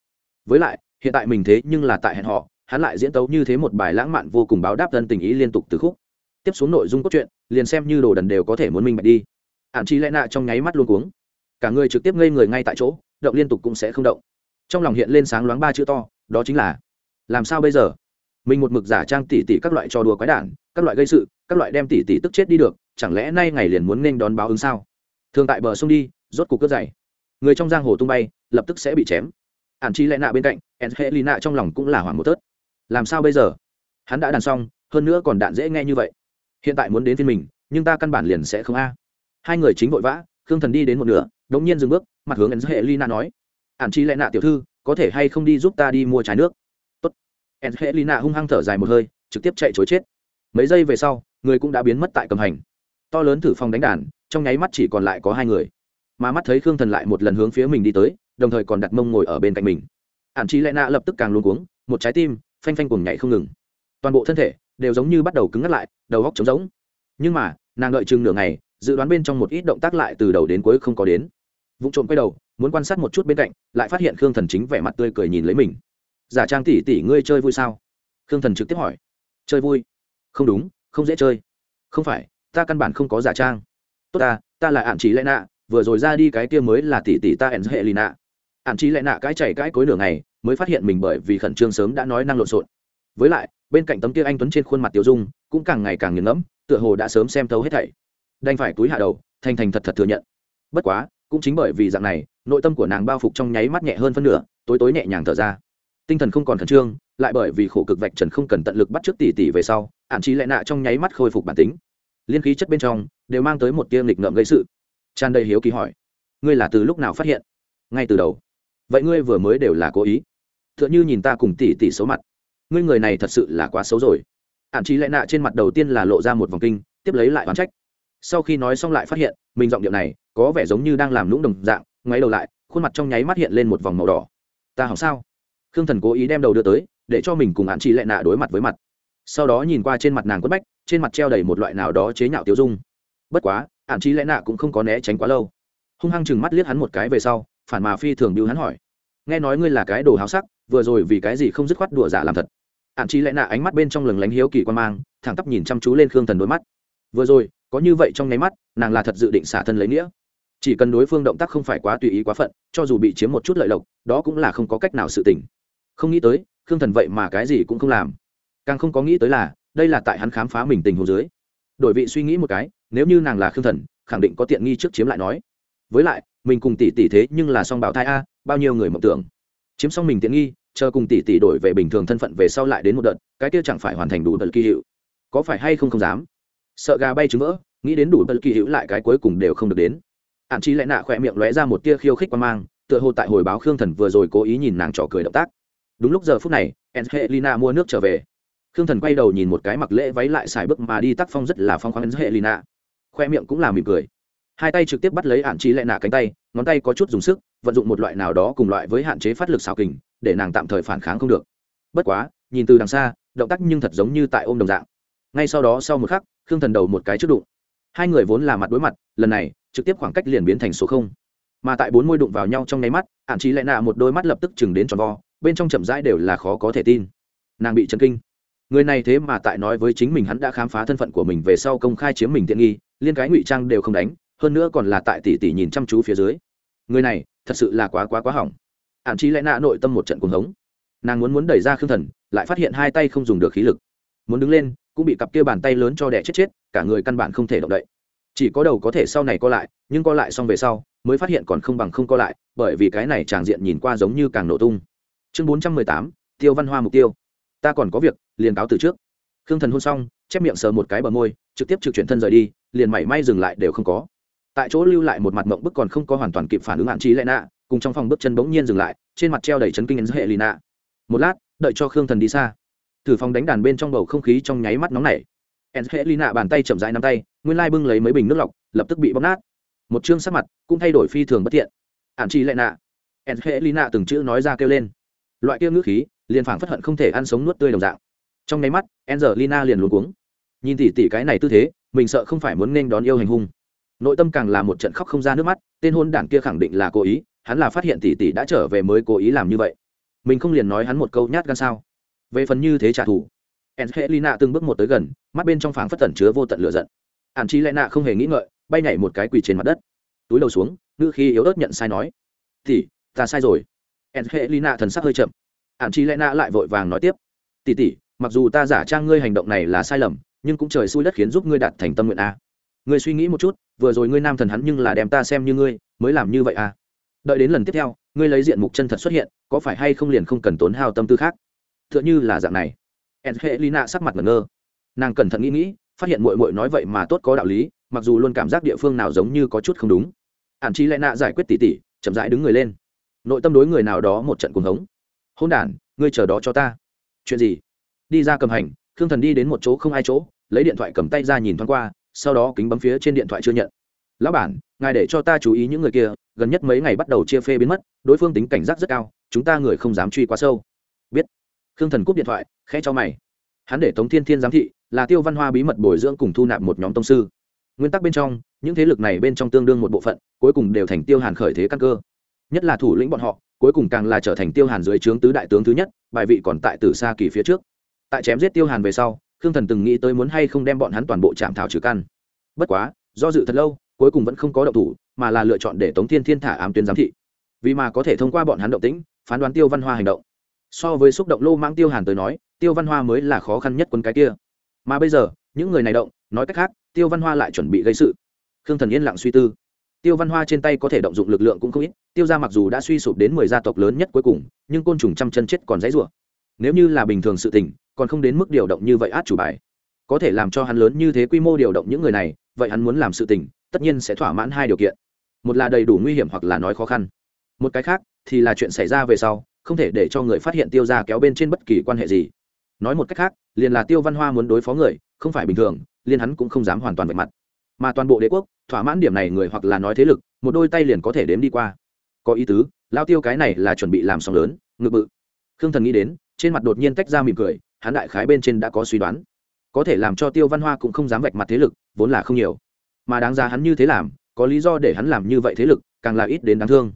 Với lại, hiện tại mình thế nhưng là tại hẹn họ hắn lại diễn tấu như thế một bài lãng mạn vô cùng báo đáp thân tình ý liên tục từ khúc. Tiếp xuống nội dung cốt truyện, liền xem như đồ đần đều có thể muốn minh bạch đi. Ạn chi lẽ nạ trong nháy mắt luôn cuống. Cả người trực tiếp ngây người ngay tại chỗ, động liên tục cũng sẽ không động. Trong lòng hiện lên sáng loáng ba chữ to, đó chính là làm sao bây giờ? Mình một mực giả trang tỉ tỉ các loại trò đùa quái đản, các loại gây sự, các loại đem tỉ tỉ tức chết đi được, chẳng lẽ nay ngày liền muốn nên đón báo ứng sao? Thường tại bờ sông đi, rốt cuộc cướp dày người trong giang hồ tung bay, lập tức sẽ bị chém. Ản chi lẽ nạ bên cạnh ed hệ n nạ trong lòng cũng là hoảng một tớt. Làm sao bây giờ? Hắn đã đàn xong, hơn nữa còn đạn dễ nghe như vậy. Hiện tại muốn đến phiên mình, nhưng ta căn bản liền sẽ không a. Hai người chính vội vã, khương thần đi đến một nửa, đống nhiên dừng bước, mặt hướng ed hệ n nạ nói. Ản chi lẽ nạ tiểu thư, có thể hay không đi giúp ta đi mua trái nước? Tốt hung hăng thở dài một hơi, trực tiếp chạy chối chết. Mấy giây về sau, người cũng đã biến mất tại cầm hành. To lớn thử phong đánh đàn, trong nháy mắt chỉ còn lại có hai người. Mà mắt thấy khương thần lại một lần hướng phía mình đi tới, đồng thời còn đặt mông ngồi ở bên cạnh mình. Ản trí lẽ nạ lập tức càng luôn cuống, một trái tim, phanh phanh cùng nhảy không ngừng. Toàn bộ thân thể đều giống như bắt đầu cứng ngắt lại, đầu góc trống rỗng. Nhưng mà, nàng đợi chừng nửa ngày, dự đoán bên trong một ít động tác lại từ đầu đến cuối không có đến. Vụ trộm quay đầu, muốn quan sát một chút bên cạnh, lại phát hiện khương thần chính vẻ mặt tươi cười nhìn lấy mình giả trang tỷ tỷ ngươi chơi vui sao? Khương thần trực tiếp hỏi. Chơi vui? Không đúng, không dễ chơi. Không phải, ta căn bản không có giả trang. Tốt ta ta là ạn trí lẽ nạ, vừa rồi ra đi cái kia mới là tỷ tỷ ta ẩn hệ lì nạ. Ạn trí lẽ nạ cái chảy cái cối nửa ngày, mới phát hiện mình bởi vì khẩn trương sớm đã nói năng lộn xộn. Với lại, bên cạnh tấm kia anh tuấn trên khuôn mặt tiêu dung, cũng càng ngày càng nghiền ngẫm, tựa hồ đã sớm xem thấu hết thảy. Đành phải túi hạ đầu, thành thành thật thật thừa nhận. Bất quá, cũng chính bởi vì dạng này, nội tâm của nàng bao phục trong nháy mắt nhẹ hơn phân nửa, tối tối nhẹ nhàng thở ra tinh thần không còn khẩn trương, lại bởi vì khổ cực vạch trần không cần tận lực bắt trước tỷ tỷ về sau ạn trí lẽ nạ trong nháy mắt khôi phục bản tính. Liên khí chất bên trong, đều mang tới một tiêm lịch ngợm gây sự. Tràn đầy hiếu kỳ hỏi, ngươi là từ lúc nào phát hiện? Ngay từ đầu. Vậy ngươi vừa mới đều là cố ý? T h ư ợ n h ư nhìn ta cùng tỉ tỉ xấu mặt. Ngươi người này thật sự là quá xấu rồi. Ạn trí lẽ nạ trên mặt đầu tiên là lộ ra một vòng kinh, tiếp lấy lại oán trách. Sau khi nói xong lại phát hiện, mình giọng điệu này có vẻ giống như đang làm lũng đồng dạng, ngoáy đầu lại, khuôn mặt trong nháy mắt hiện lên một vòng màu đỏ. Ta hỏng sao? Khương thần cố ý đem đầu đưa tới, để cho mình cùng hạn chị lẽ nạ đối mặt với mặt. Sau đó nhìn qua trên mặt nàng quất bách, trên mặt treo đầy một loại nào đó chế nhạo tiêu dung. Bất quá, hạn chị lẽ nạ cũng không có né tránh quá lâu. Hung hăng chừng mắt liếc hắn một cái về sau, phản mà phi thường biêu hắn hỏi. Nghe nói ngươi là cái đồ háo sắc, vừa rồi vì cái gì không dứt khoát đùa giả làm thật? Hạn chị lẽ nạ ánh mắt bên trong lừng lánh hiếu kỳ quan mang, thẳng tắp nhìn chăm chú lên khương thần đôi mắt. Vừa rồi, có như vậy trong nháy mắt, nàng là thật dự định xả thân lấy nghĩa. Chỉ cần đối phương động tác không phải quá tùy ý quá phận, cho dù bị chiếm một chút lợi lộc, đó cũng là không có cách nào sự tỉnh không nghĩ tới, khương thần vậy mà cái gì cũng không làm. Càng không có nghĩ tới là, đây là tại hắn khám phá mình tình hồ dưới. Đổi vị suy nghĩ một cái, nếu như nàng là khương thần, khẳng định có tiện nghi trước chiếm lại nói. Với lại, mình cùng tỷ tỷ thế nhưng là song bảo thai a, bao nhiêu người mộng tưởng. Chiếm xong mình tiện nghi, chờ cùng tỷ tỷ đổi về bình thường thân phận về sau lại đến một đợt, cái kia chẳng phải hoàn thành đủ bật kỳ hiệu. Có phải hay không không dám. Sợ gà bay trứng vỡ, nghĩ đến đủ bật kỳ hiệu lại cái cuối cùng đều không được đến. Hạn chí lại nạ khỏe miệng lóe ra một tia khiêu khích qua mang, tựa hồ tại hồi báo khương thần vừa rồi cố ý nhìn nàng trò cười động tác đúng lúc giờ phút này, Angelina mua nước trở về. Khương thần quay đầu nhìn một cái mặc lễ váy lại xài bước mà đi tác phong rất là phong khoáng Angelina. Khoe miệng cũng là mỉm cười. Hai tay trực tiếp bắt lấy hạn chế lại nạ cánh tay, ngón tay có chút dùng sức, vận dụng một loại nào đó cùng loại với hạn chế phát lực xào kình, để nàng tạm thời phản kháng không được. Bất quá, nhìn từ đằng xa, động tác nhưng thật giống như tại ôm đồng dạng. Ngay sau đó sau một khắc, khương thần đầu một cái trước đụng. Hai người vốn là mặt đối mặt, lần này, trực tiếp khoảng cách liền biến thành số không mà tại bốn môi đụng vào nhau trong nháy mắt hạn trí lại nạ một đôi mắt lập tức chừng đến tròn vo, bên trong chậm rãi đều là khó có thể tin. Nàng bị chấn kinh. Người này thế mà tại nói với chính mình hắn đã khám phá thân phận của mình về sau công khai chiếm mình tiện nghi, liên cái ngụy trang đều không đánh, hơn nữa còn là tại tỷ tỷ nhìn chăm chú phía dưới. Người này, thật sự là quá quá quá hỏng. Hạn trí lại nạ nội tâm một trận cuồng hống. Nàng muốn muốn đẩy ra khương thần, lại phát hiện hai tay không dùng được khí lực. Muốn đứng lên, cũng bị cặp kia bàn tay lớn cho đẻ chết chết, cả người căn bản không thể động đậy chỉ có đầu có thể sau này co lại, nhưng co lại xong về sau, mới phát hiện còn không bằng không co lại, bởi vì cái này tràng diện nhìn qua giống như càng nổ tung. Chương bốn trăm mười tám, tiêu văn hoa mục tiêu. Ta còn có việc, liền cáo từ trước. Khương thần hôn xong, chép miệng sờ một cái bờ môi, trực tiếp trực chuyển thân rời đi, liền mảy may dừng lại đều không có. Tại chỗ lưu lại một mặt mộng bức còn không có hoàn toàn kịp phản ứng hạn trí lệ nạ cùng trong phòng bước chân bỗng nhiên dừng lại, trên mặt treo đầy chấn kinh hệ lì nạ một lát, đợi cho khương thần đi xa. Thử phòng đánh đàn bên trong bầu không khí trong nháy mắt nóng nảy. Angelina bàn tay chậm rãi nắm tay, nguyên lai bưng lấy mấy bình nước lọc, lập tức bị bóc nát. Một chương sắc mặt cũng thay đổi phi thường bất tiện. Ản Chi lệ nạ. Angelina từng chữ nói ra kêu lên. Loại kia ngữ khí, liền phảng phất hận không thể ăn sống nuốt tươi đồng dạng. Trong nháy mắt, Angelina liền luống cuống. Nhìn tỷ tỷ cái này tư thế, mình sợ không phải muốn nên đón yêu hành hung. Nội tâm càng là một trận khóc không ra nước mắt, tên hôn đảng kia khẳng định là cố ý, hắn là phát hiện tỷ tỷ đã trở về mới cố ý làm như vậy. Mình không liền nói hắn một câu nhát gan sao? về phần như thế trả thù Angelina từng bước một tới gần, mắt bên trong phảng phất tẩn chứa vô tận lửa giận. Ản Chi Lệ không hề nghĩ ngợi, bay nhảy một cái quỳ trên mặt đất. Túi đầu xuống, ngữ khi yếu ớt nhận sai nói: "Tỷ, ta sai rồi." Angelina thần sắc hơi chậm. Ản Chi Lệ lại vội vàng nói tiếp: "Tỷ tỷ, mặc dù ta giả trang ngươi hành động này là sai lầm, nhưng cũng trời xui đất khiến giúp ngươi đạt thành tâm nguyện a. Ngươi suy nghĩ một chút, vừa rồi ngươi nam thần hắn nhưng là đem ta xem như ngươi, mới làm như vậy a. Đợi đến lần tiếp theo, ngươi lấy diện mục chân thật xuất hiện, có phải hay không liền không cần tốn hao tâm tư khác?" Thượng như là dạng này Angelina sắc mặt ngẩn ngơ. Nàng cẩn thận nghĩ nghĩ, phát hiện muội muội nói vậy mà tốt có đạo lý, mặc dù luôn cảm giác địa phương nào giống như có chút không đúng. Ạn chi lẽ nạ giải quyết tỉ tỉ, chậm rãi đứng người lên. Nội tâm đối người nào đó một trận cuồng hống. Hôn đản, ngươi chờ đó cho ta. Chuyện gì? Đi ra cầm hành, khương thần đi đến một chỗ không ai chỗ, lấy điện thoại cầm tay ra nhìn thoáng qua, sau đó kính bấm phía trên điện thoại chưa nhận. Lão bản, ngài để cho ta chú ý những người kia, gần nhất mấy ngày bắt đầu chia phê biến mất, đối phương tính cảnh giác rất cao, chúng ta người không dám truy quá sâu khương thần cúp điện thoại, khẽ cho mày. Hắn để tống thiên thiên giám thị, là tiêu văn hoa bí mật bồi dưỡng cùng thu nạp một nhóm tông sư. Nguyên tắc bên trong, những thế lực này bên trong tương đương một bộ phận, cuối cùng đều thành tiêu hàn khởi thế căn cơ. Nhất là thủ lĩnh bọn họ, cuối cùng càng là trở thành tiêu hàn dưới trướng tứ đại tướng thứ nhất, bài vị còn tại từ xa kỳ phía trước. Tại chém giết tiêu hàn về sau, khương thần từng nghĩ tới muốn hay không đem bọn hắn toàn bộ chạm thảo trừ căn. Bất quá, do dự thật lâu, cuối cùng vẫn không có động thủ, mà là lựa chọn để tống thiên thiên thả ám tuyến giám thị. Vì mà có thể thông qua bọn hắn động tĩnh, phán đoán tiêu văn hoa hành động so với xúc động lô mãng tiêu hàn tới nói, tiêu văn hoa mới là khó khăn nhất quân cái kia. Mà bây giờ, những người này động, nói cách khác, tiêu văn hoa lại chuẩn bị gây sự. Khương thần yên lặng suy tư. Tiêu văn hoa trên tay có thể động dụng lực lượng cũng không ít, tiêu ra mặc dù đã suy sụp đến mười gia tộc lớn nhất cuối cùng, nhưng côn trùng trăm chân chết còn dãy rủa. Nếu như là bình thường sự tình, còn không đến mức điều động như vậy át chủ bài. Có thể làm cho hắn lớn như thế quy mô điều động những người này, vậy hắn muốn làm sự tình, tất nhiên sẽ thỏa mãn hai điều kiện. Một là đầy đủ nguy hiểm hoặc là nói khó khăn. Một cái khác thì là chuyện xảy ra về sau không thể để cho người phát hiện tiêu ra kéo bên trên bất kỳ quan hệ gì. Nói một cách khác, liền là tiêu văn hoa muốn đối phó người, không phải bình thường, liền hắn cũng không dám hoàn toàn vạch mặt. Mà toàn bộ đế quốc, thỏa mãn điểm này người hoặc là nói thế lực, một đôi tay liền có thể đếm đi qua. Có ý tứ, lao tiêu cái này là chuẩn bị làm sóng lớn, ngự bự. Khương thần nghĩ đến, trên mặt đột nhiên tách ra mỉm cười, hắn đại khái bên trên đã có suy đoán. Có thể làm cho tiêu văn hoa cũng không dám vạch mặt thế lực, vốn là không nhiều. Mà đáng ra hắn như thế làm, có lý do để hắn làm như vậy thế lực, càng là ít đến đáng thương.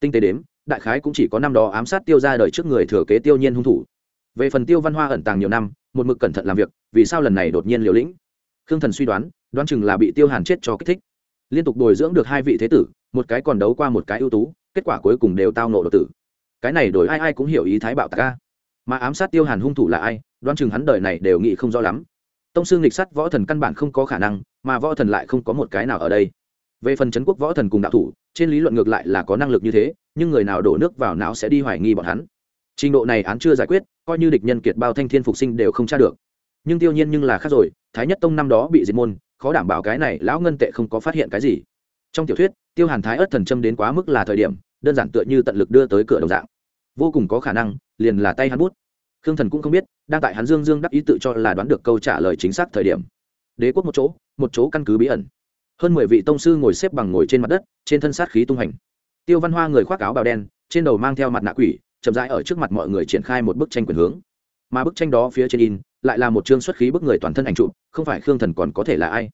Tinh tế đếm đại khái cũng chỉ có năm đó ám sát tiêu ra đời trước người thừa kế tiêu nhiên hung thủ. Về phần tiêu văn hoa ẩn tàng nhiều năm, một mực cẩn thận làm việc, vì sao lần này đột nhiên liều lĩnh? Khương thần suy đoán đoán chừng là bị tiêu hàn chết cho kích thích. Liên tục bồi dưỡng được hai vị thế tử, một cái còn đấu qua một cái ưu tú, kết quả cuối cùng đều tao nộ độc tử. Cái này đổi ai ai cũng hiểu ý thái bạo tạc ca mà ám sát tiêu hàn hung thủ là ai, đoán chừng hắn đời này đều nghĩ không rõ lắm. Tông sư nghịch sắt võ thần căn bản không có khả năng, mà võ thần lại không có một cái nào ở đây. Về phần c quốc võ thần cùng đạo thủ trên lý luận ngược lại là có năng lực như thế, nhưng người nào đổ nước vào não sẽ đi hoài nghi bọn hắn. Trình độ này án chưa giải quyết, coi như địch nhân kiệt bao thanh thiên phục sinh đều không tra được. Nhưng tiêu nhiên nhưng là khác rồi, thái nhất tông năm đó bị diệt môn, khó đảm bảo cái này lão ngân tệ không có phát hiện cái gì. Trong tiểu thuyết, tiêu hàn thái ớt thần châm đến quá mức là thời điểm, đơn giản tựa như tận lực đưa tới cửa đồng dạng. Vô cùng có khả năng, liền là tay hắn bút. Khương thần cũng không biết, đang tại hắn dương dương đắc ý tự cho là đoán được câu trả lời chính xác thời điểm. Đế quốc một chỗ một chỗ căn cứ bí ẩn hơn mười vị tông sư ngồi xếp bằng ngồi trên mặt đất, trên thân sát khí tung hành. Tiêu văn hoa người khoác áo bào đen, trên đầu mang theo mặt nạ quỷ, chậm rãi ở trước mặt mọi người triển khai một bức tranh quyền hướng. Mà bức tranh đó phía trên in, lại là một chương xuất khí bức người toàn thân ảnh trụ không phải khương thần còn có thể là ai.